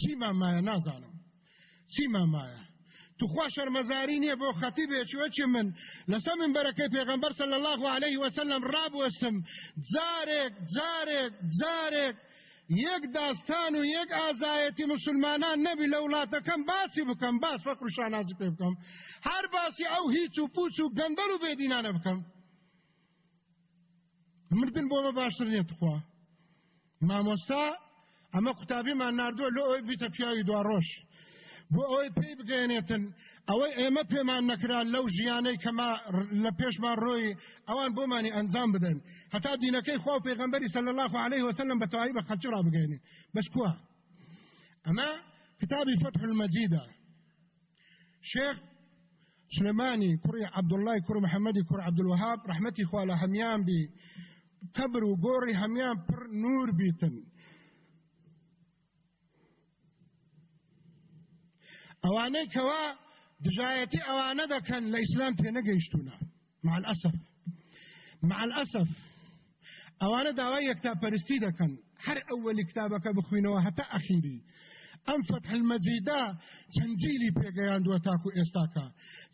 چی مامایە؟ نازانم. چی مامایە؟ تخوا شەرمەزاری نییە بۆ خەتیبێکوەکی من لەسە من؟ بەرەکەی پێغمبەر صلی الله عليه وسلم ڕابوەستم جارێک جارێک جارێک. یەک داستان و یەک ئازایەتی مسلمانان نەبی لە وڵاتەکەم باسی بکەم باس فەقر و شانازی پێ بکەم. هەر باسی ئەو هیچ و پوچ و گەندەل و بێدینانە بکەم مردن بۆمە باشتر نیێت خوا. مامۆستا ئەمە قوتابیمان نردووە لۆ ئەوی بیتە پیاوی دوا ڕۆژ بۆ ئەوەی پێی بگەێنێتن ئەوەی ئێمە پێمان نەکرا لەو ژیانەی کەما لە پێشمان ڕۆی ئەوان بۆمانی ئەنجام بدەن. هەتا دینەکەی و پێغمبەری صلی الله عليه وسلم بە تەواهی بە خەلکی ڕابگەێنێ بەس کووە. ئەمە کتابی فتح المەجیدە شێخ سلێمانی کوڕی عەبدوڵڵای کوڕ محەممەدی کوڕ عەبدولوهاب ڕەحمەتی خوا لە هەمیان بی قبر و گۆڕی هەمیان پڕ نور بیتن. ئەوانەی کەوا دژایەتی ئەوانە دەکەن لە ئیسلام تێ نەگەیشتونە مع الأسف مع الأسف ئەوانە داوای یەکتاپەرستی دەکەن. هەر ئەوەلی کتابەکە بخوینەوە هەتا ئەخیری. ئەم فتح المەجیدا چەند جیلی پێگەیاندووە تاکو ئێستاکە.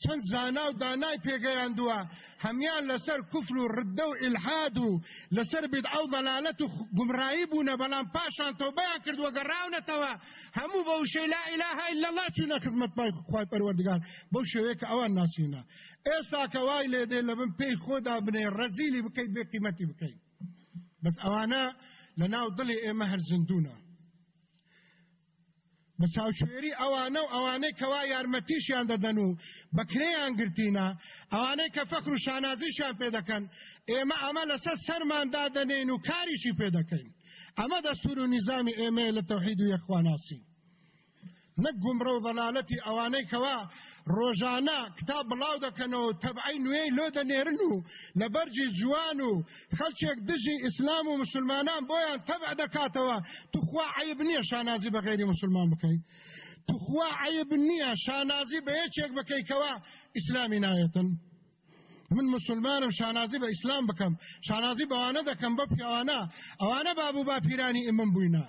چەند زانا و دانای پێگەیاندووە. هەمان لەسەر کوفر و ڕدە و ئلحاد و لەسەر بدعە و ضەلالەت و گومڕایی بوونە بەڵام پاشان تەوبەیان کردووە گەڕاونەتەوە. هەموو بەو شەی لا ئیلاها ئیلا الله چوونە خزمەت پای خوای پەروەردگار. بەو شێوەیە کە ئەوان ناسینە ئێستا کە وای لێدێ لە بن پێی خۆدا بنێ ڕەزیلی بکەیت بێ قیمەتی بکەیت. بەس ئەوانە لە ناو دڵی ئێمە هەر زندونە بە چاوشێری ئەوانە و ئەوانەی کەوا یارمەتیشیان دەدەن و بەکرێیان گرتینە ئەوانەی کە فەخر و شانازیشیان پێ دەکەن. ئێمە ئەمە لەسەر سەرماندا دەنێن و کاریشی پێ دەکەین. ئەمە دەستور و نیزامی ئێمە لە تەوحید و یەخواناسی. نەک گومڕە و ضەلالەتی ئەوانەی کەوا ڕۆژانە کتاب بڵاو دەکەنەوە تەبعی نوێی لۆ دەنێرن و لە بەرجی جوان و خەلچێک دژی ئیسلام و مسلمانان بۆیان تەبع دەکاتەوە توخوا عیب نییە شانازی بە غێری مسلمان بکەیت توخوا عیب نییە شانازی بە یەکێک بکەیتەوە ئیسلامی نایەتن. من مسلمانم شانازی بە ئیسلام بکەم شانازی بەوانە دەکەم بە پیاوانە ئەوانە بابوو با پیرانی ئمم بووینە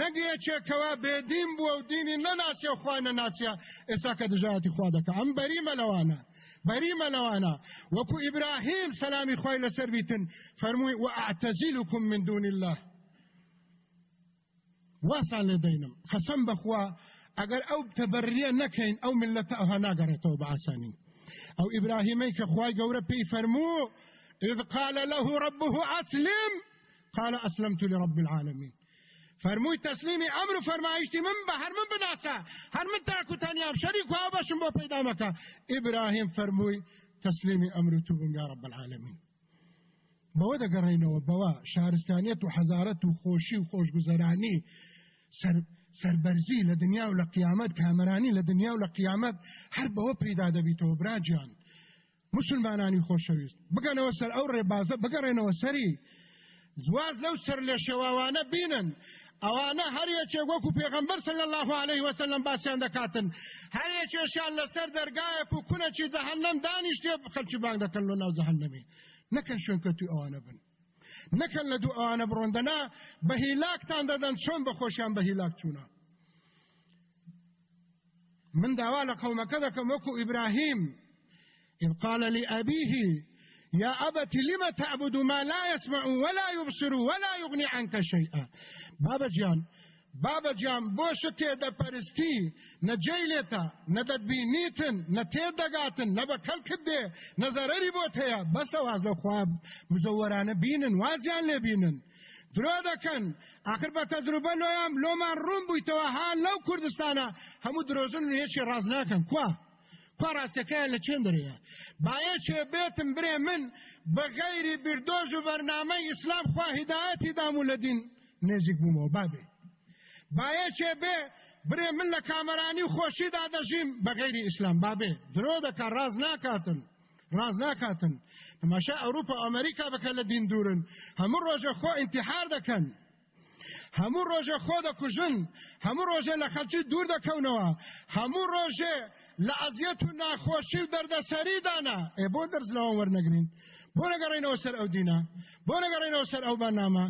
نەگەیەکێکەوە بێدین بووە و دینی نەناسیە و خوانە ناسیە ئێستا کە دژاتی خوا دەکە ئەم بەریمە لەوانە بەریمە لەوانە وەکو ئیبراهیم سەلامی خۆی لەسەر بیتن. فەرمووی وەعتەزیلکم من دون الله. واسان لێدەینم خەسەم بەخوا ئەگەر ئەو تەبەریە نەکەین ئەو ملەتە ئەوها ناگەڕێتەوە بە ئاسانی أو ابراهيمي كخواي قورة بي فرمو إذ قال له ربه أسلم. قال أسلمت لرب العالمين. فرموی تسلیمی أمر فرمایشتی من به هر من بناسا هر من تاکو تانیام شریک و آباشم با پیدا مکا. ابراهیم فرموی تسلیمی أمر توبم یا رب العالمین بەوە دەگەڕێنەوە بەوە شارستانیت و حەزارەت و خۆشی و خۆشگوزەرانی سربەرزی لە دنیا و لە قیامەت کامەرانی لە دنیا و لە قیامەت هەر بەوە پەیدا دەبیتەوە براجیان. مسلمانانی خۆشەویست. بگەنەوە سەر ئەو ڕێبازە بگەڕێنەوە سەری. زواز لەو سەر لە شێواوانە بینن. ئەوانە هەریەکێک وەکو پێغمبەر صلی الله عليه وسلم باسییان دەکاتن. هەریەکێشیان لەسەر دەرگایە و کونەچی جەهەنەم دانیشتێ خەلکی بانگ دەکەن لە ناو جەهەنەمی نەکەن شوێنکەتی ئەوانە بن. لە دوو ئەوانە بڕۆندەنا بە هیلاکتان دەدەن چۆن بە خۆشیان بە هیلاک چوونە من داوا لە قەومەکە دەکەم وەکو ئیبراهیم إذ قال لأبيه يا أبت لم تعبد ما لا يسمع ولا يبصر ولا يغني عنك شيئا؟ بابا جان بابا جان بۆشە تێدەپەرستی؟ نەجێلێتە نەدەتبینیتن نە تێدەگاتن نە بە کەلکت دێ نەزەرەری بۆت هەیە. بەسەواز لە خواب مزەوەرانە بینن وازیان لێ بینن. درۆ دەکەن. آخر بە تەجروبە لۆیان لۆمان ڕوون بوویتەوە ها لەو کوردستانە. هەموو درۆزن هێچی ڕاز ناکەن. کوا؟ کوا ڕاستەکەیان لە چێن دەرەیە باەکێ بێتم برێ من بە غەیری بردۆژ و بەرنامەی ئیسلام خوا هیدایەتی دام و لە دین. نێزیک بوومەوە. بابێ باەکێ بێ برێ من لە کامەرانی و خۆشیدا دەژیم بە غەیری ئیسلام بابێ درۆ دەکات ڕاز ناکاتن ڕاز ناکاتن تماشا ئەوروپا ئەمریکا بکە لە دین دوورن هەموو ڕۆژە خۆ ئینتحار دەکەن هەموو ڕۆژە خۆ دەکوژن هەموو ڕۆژێ لە خەلکی دوور دەکەونەوە هەموو ڕۆژێ لە ئەزیەت و ناخۆشی و دەردەسەریدانە ئێ بۆ دەرزلەوە وەرنەگرین. بۆ نەگەڕێنەوە سەر ئەو دینە بۆ نەگەڕێنەوە سەر ئەو بەرنامە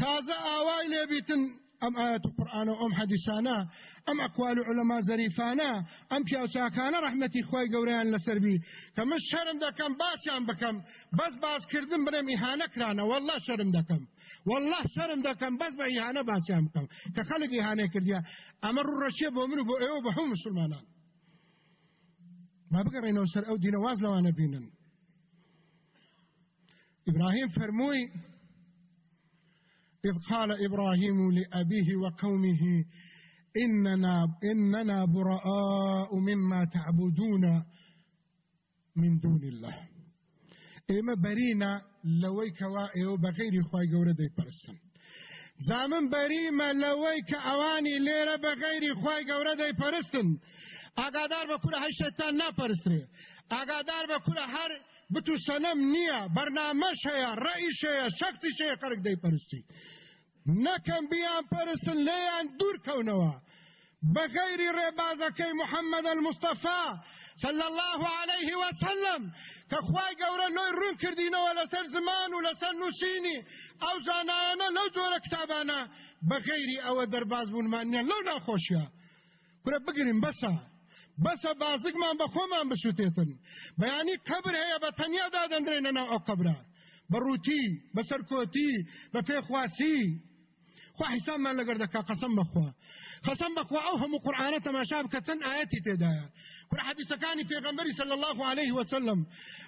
تازە ئاوای لێبیتن أم آيات القرآن وأم حديثانا؟ أم أقوال علماء زريفانا؟ أم پیاوچاکانه رحمتي خوي گوريان لسربي كم شرم دكم باسيان بكم بس باس كردن برم اهانه كرانا والله شرم دكم والله شرم دكم بس با اهانه باسيان بكم كخلق اهانه كرديا أمر الرشيب ومنو بو ايو بحو مسلمانان. ما بقر انو سر أو دين واز لوانا بينن إبراهيم فرموي إذ قال إبراهيم لأبيه وقومه إننا, إننا براء مما تعبدون من دون الله. إما برينا لويك وائيو بغير خواهي قورة دي برسن زامن بريما لويك أواني ليرة بغير قورة دي برسن اگادار بكل هر شيطان نا پرسره اگادار بكل هر بتو سنم نییە بەرنامەش هەیە ڕئیش هەیە شخصی شەیە قەرک دەی پەرستی نەکەم بیان پەرستن لێیان دوورکەونەوە بغير ربازكي محمد المصطفى صلى الله عليه وسلم كخواي قورا لوي رون كردينا ولا سر زمان ولا سر نوسيني أو زانانا لو دور كتابانا بغير أو درباز بون مانيا لو ناخوشيا كنا بقرين بسا. بەسە بازگمان بە خۆمان بسووتێتن بەیانی قبر هەیە بە تەنیا دادەندرێنە ناو ئەو قبرە بە ڕووتی بە سەرکۆتی بە پێخواسی. خوا حسابمان لەگەر دەکا قەسم بەخوا. قەسم بەخوا ئەو هەموو قورآانە تەماشا بکە چەند ئاەتی تێدایە. کور حەدیسەکانی پێغەمبەری صلی الله عليه وسلم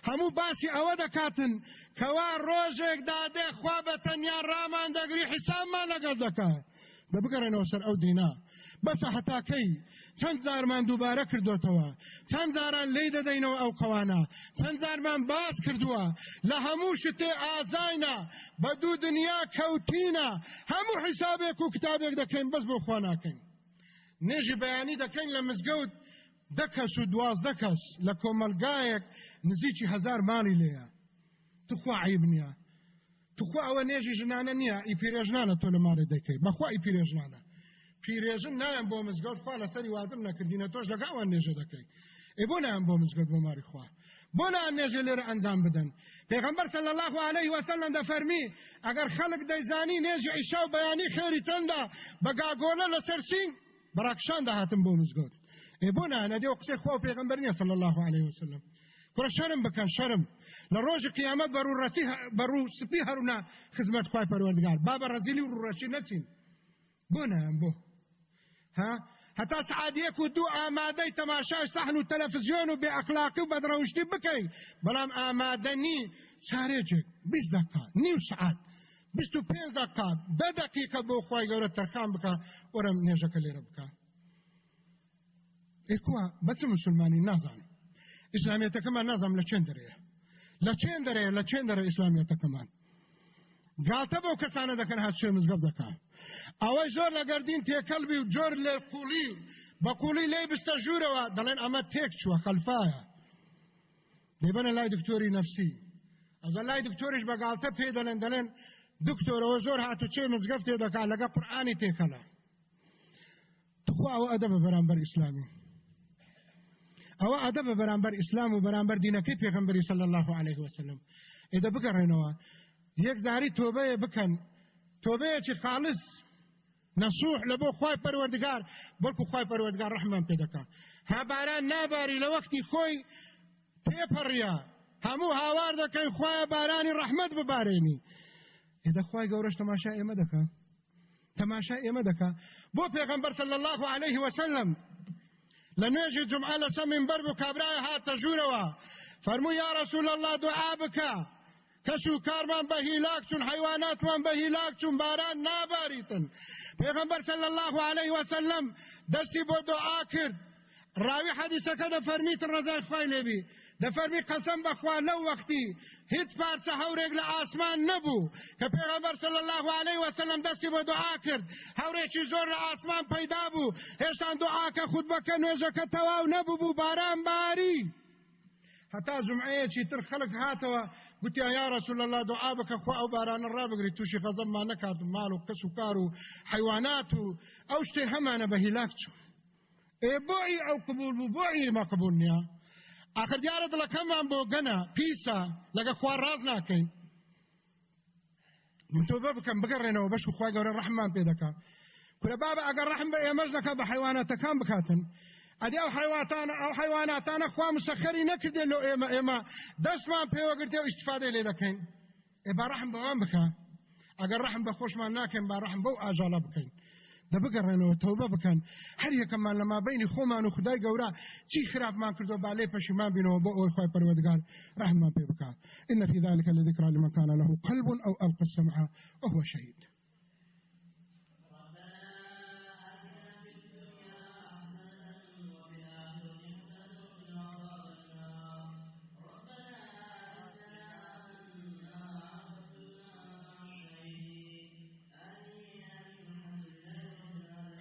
هەموو باسی ئەوە دەکاتن کەوا ڕۆژێک دادێ خوا بە تەنیا ڕامان دەگری حسابمان لەگەڵ دەکا بە بگەڕێنەوە سەر ئەو دینا. بەسە هەتاکەی چەند زارمان دووبارە کردوتەوە. چەند زاران لی دەدەینەوە ئەو قەوانە. چەند زارمان باس کردووە. لە هەموو شتێ ئازاینا بە دوو دنیا کەوتینە. هەموو حیسابێک و کتابێک دەکەین بەس بۆ خوا ناکەین. نێژی بەیانی دەکەین لە مزگەوت. دەکەس و دوازدە کەس لە کۆمەلگایەک نزیکی هزار ماڵی لێە تخوا عیب نییە. تخوا ئەوە نێژی ژنانە نییە. ئی پیرێژنانە تۆ لە ماڵی دەکەی. بەخوا ئی پیرێژنانە پیرێژن نایەن بۆ مزگەوت خوا لەسەری وادم نەکردینە تۆش لەگەڵوان نێژە دەکەی. ئێ بۆ نایەن بۆ مزگەوت بۆ ماری خوا. بۆ نایەن نێژە لێرە ئەنجام بدەن. پێغمبەر صلی الله عليه وسلم دەفەرمی ئەگەر خەڵک دەیزانی نێژی عیشا و بەیانی خێری تەندا بەگاگۆلە لەسەر سین بەراکشان داهاتم بۆ مزگەوت. ئێ بۆ نایەن ئەدێ قسەی خوا و پێغمبەر نییە صلی الله عليه وسلم کوڕە شەرم بکەن شەرم. لە ڕۆژی قیامەت بەڕوو ڕەتی بەڕوو سپی هەرونا خزمەت خوای پەروەردگار. با بە ڕەزیلی و ڕوڕەچی نەچین. بۆ نایەن ها؟ هەتا سعادیەک و دوو ئامادەی تەماشای سەحن و تەلەڤزیۆن و بێ ئەخلاقی و بەدڕەوشتی بکەین بەڵام ئامادەنی چارێجێک بیست دقا نیو سعات بیست و پێنج دقا دە دقیقە بۆ خی گەورە تەرخان بکە وەرە نێژەکە لێرە بکە ئێکووە بەچ مسلمانی نازانم ئیسلامیەتەکەمان نازانم لە چێن دەرەیە لە چێن دەرەیە لە چێن دەرە ئیسلامیەتەکەمان گالتە بەو کەسانە دەکەن هات شوێ مزگەف دەکات. ئەوەی زۆر لە گەردین تێکەلبی و جۆر لێ قولی بە قولی لێ بستە ژوورەوە دەڵێن ئەمە تێک چووە خەلفایە. دەبەنە لای دکتۆری نفسی ئەگە لای دکتۆریش بەگالتە پێ دەڵێن دەڵێن دکتۆرەوە زۆر هاتو چێ مزگەف تێ دەکات لەگە قورآانی تێکەلا. تخوا ئەوە ئەدەبە بەرامبەر ئیسلامی. ئەوە ئەدەبە بەرامبەر ئیسلام و بەرامبەر دینەکەی پێغمبەری صلی الله عليه وسلم. ئێدە بگەڕێنەوە یەک زاری تۆبەیە بکەن. تۆبەیەکی خالص؟ نەسوح لە بۆ خی پەروەردگار. بەڵکو خی پەروەردگار ڕحمان پێ دەکات ها باران ناباری لە وەختی خۆی پێپەڕیا هەموو هاوار دەکەی خوایە بارانی ڕەحمت ببارێنی. ئێدە خی گەورەش تەماشا ئێمە دەکە تەماشا ئێمە دەکە بۆ پێغمبەر صلی الله عليه وسلم لە نوێژی جمعە لە سەمین بەر بوو کابرای هاتە ژوورەوە فەرموو یا رسول الله دعا بکە. کەس و کارمان بە هیلاک چون حیواناتمان بە هیلاک چون باران ناباریتن. پێغمبەر صلی الله عليه وسلم دەستی بۆ دعا کرد. ڕاوی حەدیسەکە دەفەرمیتن ڕزای خوای لێبی. دەفەرمی قەسەم بەخوا لەو وەختی. هیچ پارچە هەورێک لە ئاسمان نەبوو کە پێغەمبەر صلی الله عليه وسلم دەستی بۆ دوعا کرد. هەورێکی زۆر لە ئاسمان پەیدا بوو. هێشتا دوعاکە خودبەکە نوێژەکە تەواو نەبوو بوو باران باری. هەتا جمعەیەکی تر خەڵک هاتەوە گوتیان یا رسول الله دعا بکە خوا ئەو بارانە ڕابگری تووشی خەزەممان نەکات ماڵ و کەس و کار و حیوانات و ئەو شتێ هەمانە بە هیلاک چوو ئێ بۆی ئەو قبول بۆی مە قبول نییە آخر دیارە دڵەکەمان بۆ گەنە پیسە لەگە خوار ڕاز ناکەین تۆبە بکەم بگەڕێنەوە بەش و پێ دەکات کورە بابە ئەگەر ڕحم بە ئێمەش دەکات بە حیواناتەکان بکاتن ئەدی ئەو حیواتانە ئەو حیواناتانە خوا مسەخەری نەکردێن لەو ئێمە ئێمە دەستمان پێوەگرتێ و استفادەی لێ دەکەین ئێ با ڕحم بەوان بکە ئەگەر ڕحم بە خۆشمان ناکەین با ڕحم بەو ئاژاڵە بکەین دەبگەڕێنەوە تەوبە بکەن هەر یەکەمان لە مابینی خۆمان و خدای گەورە چی خراپمان کردو با لێ پەشیمان بینەوە بۆ ئەوی خۆی پەروەردگار ڕحمان پێ بکات إن في ذلك لذكرى لمن كان له قلب أو ألقى السمع وهو شهيد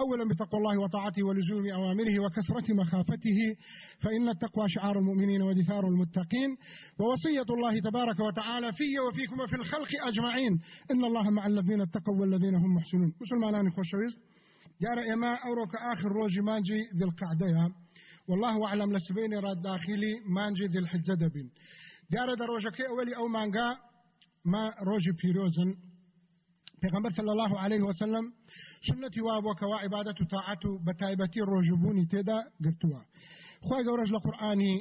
أولا بتقوى الله وطاعته ولزوم أوامره وكثرة مخافته فإن التقوى شعار المؤمنين ودثار المتقين. ووصية الله تبارك وتعالى في وفيكم وفي الخلق أجمعين. إن الله مع الذين اتقوا والذين هم محسنون. مسلمان خوشويز جار إما أوروك آخر روج مانجي ذي القعدة والله أعلم لسبين راد داخلي مانجي ذي الحجة دبين. جار دروجك أولي أو مانجا ما روجي بيروزن. پیغمبر صلی الله علیه وسلم سنتی وا بوکوا عبادت و طاعت و بتایبەتی ڕۆژبوونی تێدا گرتووە خی گەورەش لە قورآانی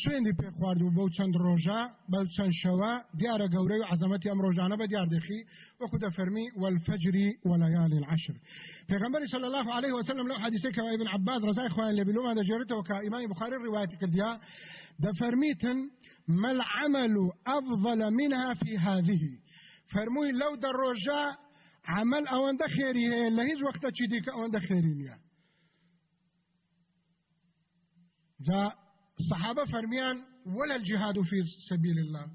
سوێندی پێ خوارد و بەو چەند ڕۆژە بەو چەند شەوە دیارە گەورەی و عزەمەتی ئەم ڕۆژانە بە دیار دەخی وەکو دەفەرمی والفجری وليالي العشر. پێغمبەری صلی الله عليه وسلم لو حدیثی کەوا ابن عباس ڕزای خوایان لێ بلوما دەجێڕێتەوە کە ئیمامی بخاری ڕیواەتی کردیا دەفەرمیتن ما العمل أفضل منها في هذه فرمووی لەو دەڕۆژە عمل ئەوەندە خێری هەیە لە هیچ وەختە چی دیکە ئەوەندە خێری نییە. جا صحابة فرميان ولا الجهاد في سبيل الله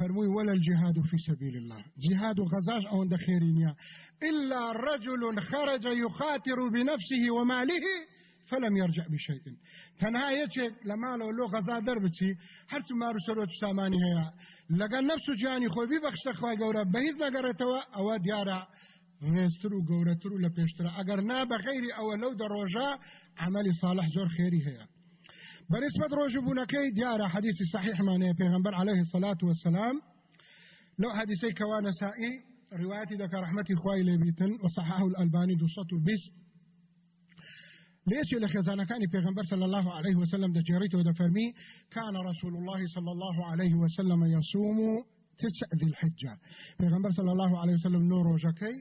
فرموي ولا الجهاد في سبيل الله جهاد غزاش أو خيرينيا إلا رجل خرج يخاطر بنفسه وماله فلم يرجع بشيء. تنها يجي لما لو لو غزا دربتي هر ما رسلو تساماني هيا لقى نفسه جاني خوي ببخش تخوي قورا بهيز نقرتوا أو ديارا ڕێستر و گەورەتر و لە ئەگەر نا بە خەیری ئەوە لەو دەڕۆژە عملی صالح زۆر خێری هەیە بنسبة ڕۆژبوونەکەی دیارە حدیثی صحیحمانەیە پێغمبەر عليه الصلاة والسلام لو حديثي كوان سائي روايتي ذكر رحمتي خواي لبيتن وصححه الألباني دوسط بيست ليش إلى خزانة كان پیغمبر صلى الله عليه وسلم ده جريت وده فرمي كان رسول الله صلى الله عليه وسلم يصوم تسع ذي الحجة. پیغمبر صلى الله عليه وسلم نور وجكي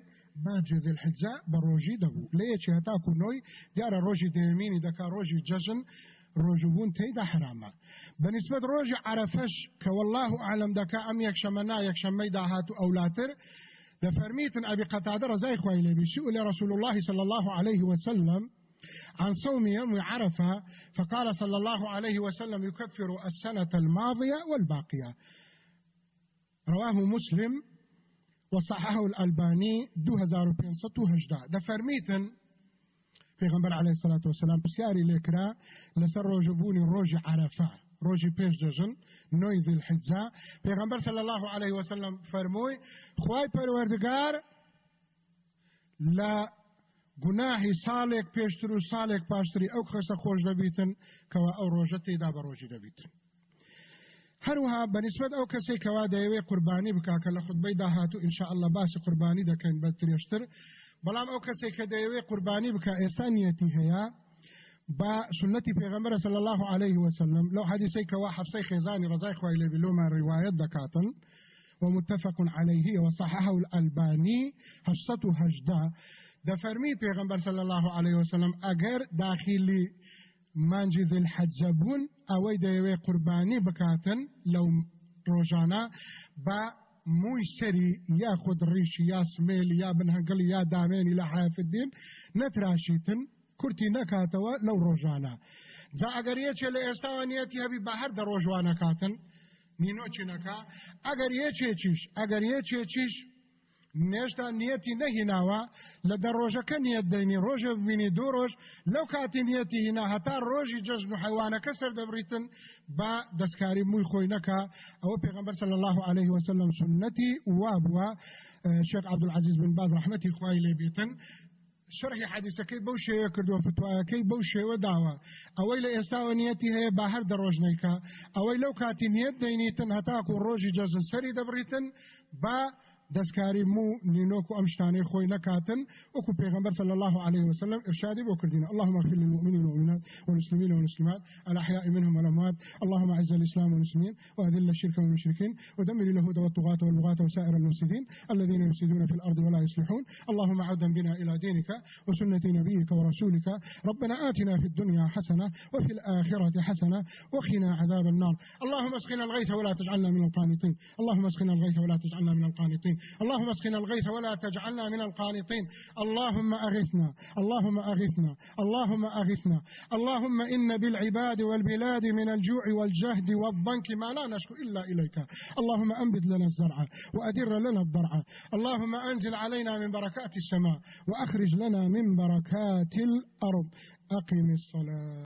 باج ذي الحجة بروجي دبو ليش هتاكو نوي ديار روجي ديميني دكا روجي جزن ڕۆژبوون تێدا حرامە بەنسبت ڕۆژی عرفەش کە والله عالم دەکا ئەم یەکشەمە نا یەکشەمەی داهات و ئەولاتر دەفەرمیتن ئەبی قەتادە ڕزای خوای لێبی سئل رسول الله صلى الله عليه وسلم عن صوم يوم عرفة فقال صلى الله عليه وسلم يكفر السنة الماضية والباقية. رواه مسلم وصححه الألباني دو هزار ده فرميتن پیغمبر علیه الصلاة والسلام پرسیاری لیکرا لسر روجبونی روج عرفة روجی پیش دژن نوی ذی الحجه پیغمبر صلی الله علیه وسلم فرموی خوای پروردگار لا گناهی سالێک پێشتر و سالێک پاشتری ئەو خەسە خۆش دەبیتن کەوا ئەو ڕۆژە تێدا بە ڕۆژی دەبیتن هەروها بەنسبت ئەو کەسێک کەوا دەیەوێ قوربانی بکاکە لە خودبەی داهاتوو ئینشاء الله باسی قوربانی دەکەین بە ترێشتر. بەڵام ئەو کەسێک کە دەیەوێ قوربانی بکە ئێستا نیەتی هەیە با سنتي پیغمبر صلى الله عليه وسلم لو حديثي كوا حفصي خزاني رضاي خوي لي لوما روايات دكاتن ومتفق عليه وصححه الألباني حصته هجدا ده فرمي پیغمبر صلى الله عليه وسلم اگر داخلي مانجي ذي الحجبون اوي ديوي قرباني بكاتن لو روجانا با موی سەری یا خود ڕیشی یا سمێل یا بنهەگەڵ یا دامێنی لە حافدین نەتراشیتن کورتی نەکاتەوە لەو ڕۆژانە جا ئەگەر یەکێ لە ئێستاوە نیەتی هەبی بە هەر دە ڕۆژوانەکاتن نینۆچینەکە ئەگەر یەکێکیش ئەگەر یەکێکیش نێشتا نیەتی نەهیناوە لە دەڕۆژەکە نیەت دەینی. ڕۆژە ببینی دوو ڕۆژ لەو کاتی نیەتی هینا هەتا ڕۆژی جەژن و حیوانەکە با دەستکاری مووی خۆی نەکا. ئەوە پێغمبەر صلی الله عليه وسلم سنەتی وابووە شێخ عبدالعزیز بن باز رحمەتی خوای لێبێتن شرحی حدیثەکەی بەو شێوە کردووە فتوایەکەی بەو شێوە داوە. ئەوەی لە ئێستاوە نیەتی هەیە با هەر دەڕۆژنەیکە ئەوەی لەو کاتی نیەت دەینیتن هەتاکو ڕۆژی جەزن با دەستکاری مو نینۆک و ئەم شتانەی خۆی نەکاتن وەکو پێغمبەر صلى الله عليه وسلم ارشادي بوكردين اللهم اغفر للمؤمنين والمؤمنات والمسلمين والمسلمات الاحياء منهم والاموات اللهم أعز الإسلام والمسلمين وأذل الشرك والمشركين ودمر اليهود والطغاة والبغاة وسائر المفسدين الذين يفسدون في الأرض ولا يصلحون. اللهم عودا بنا إلى دينك وسنة نبيك ورسولك. ربنا آتنا في الدنيا حسنة وفي الآخرة حسنة وقنا عذاب النار. اللهم اسقنا الغيث ولا تجعلنا من القانطين. اللهم اسقنا الغيث ولا تجعلنا من القانطين. اللهم اسقنا الغيث ولا تجعلنا من القانطين. اللهم أغثنا اللهم أغثنا اللهم أغثنا. اللهم إن بالعباد والبلاد من الجوع والجهد والضنك ما لا نشكو إلا إليك. اللهم أنبت لنا الزرع وأدر لنا الضرع. اللهم أنزل علينا من بركات السماء وأخرج لنا من بركات الأرض. أقم الصلاة.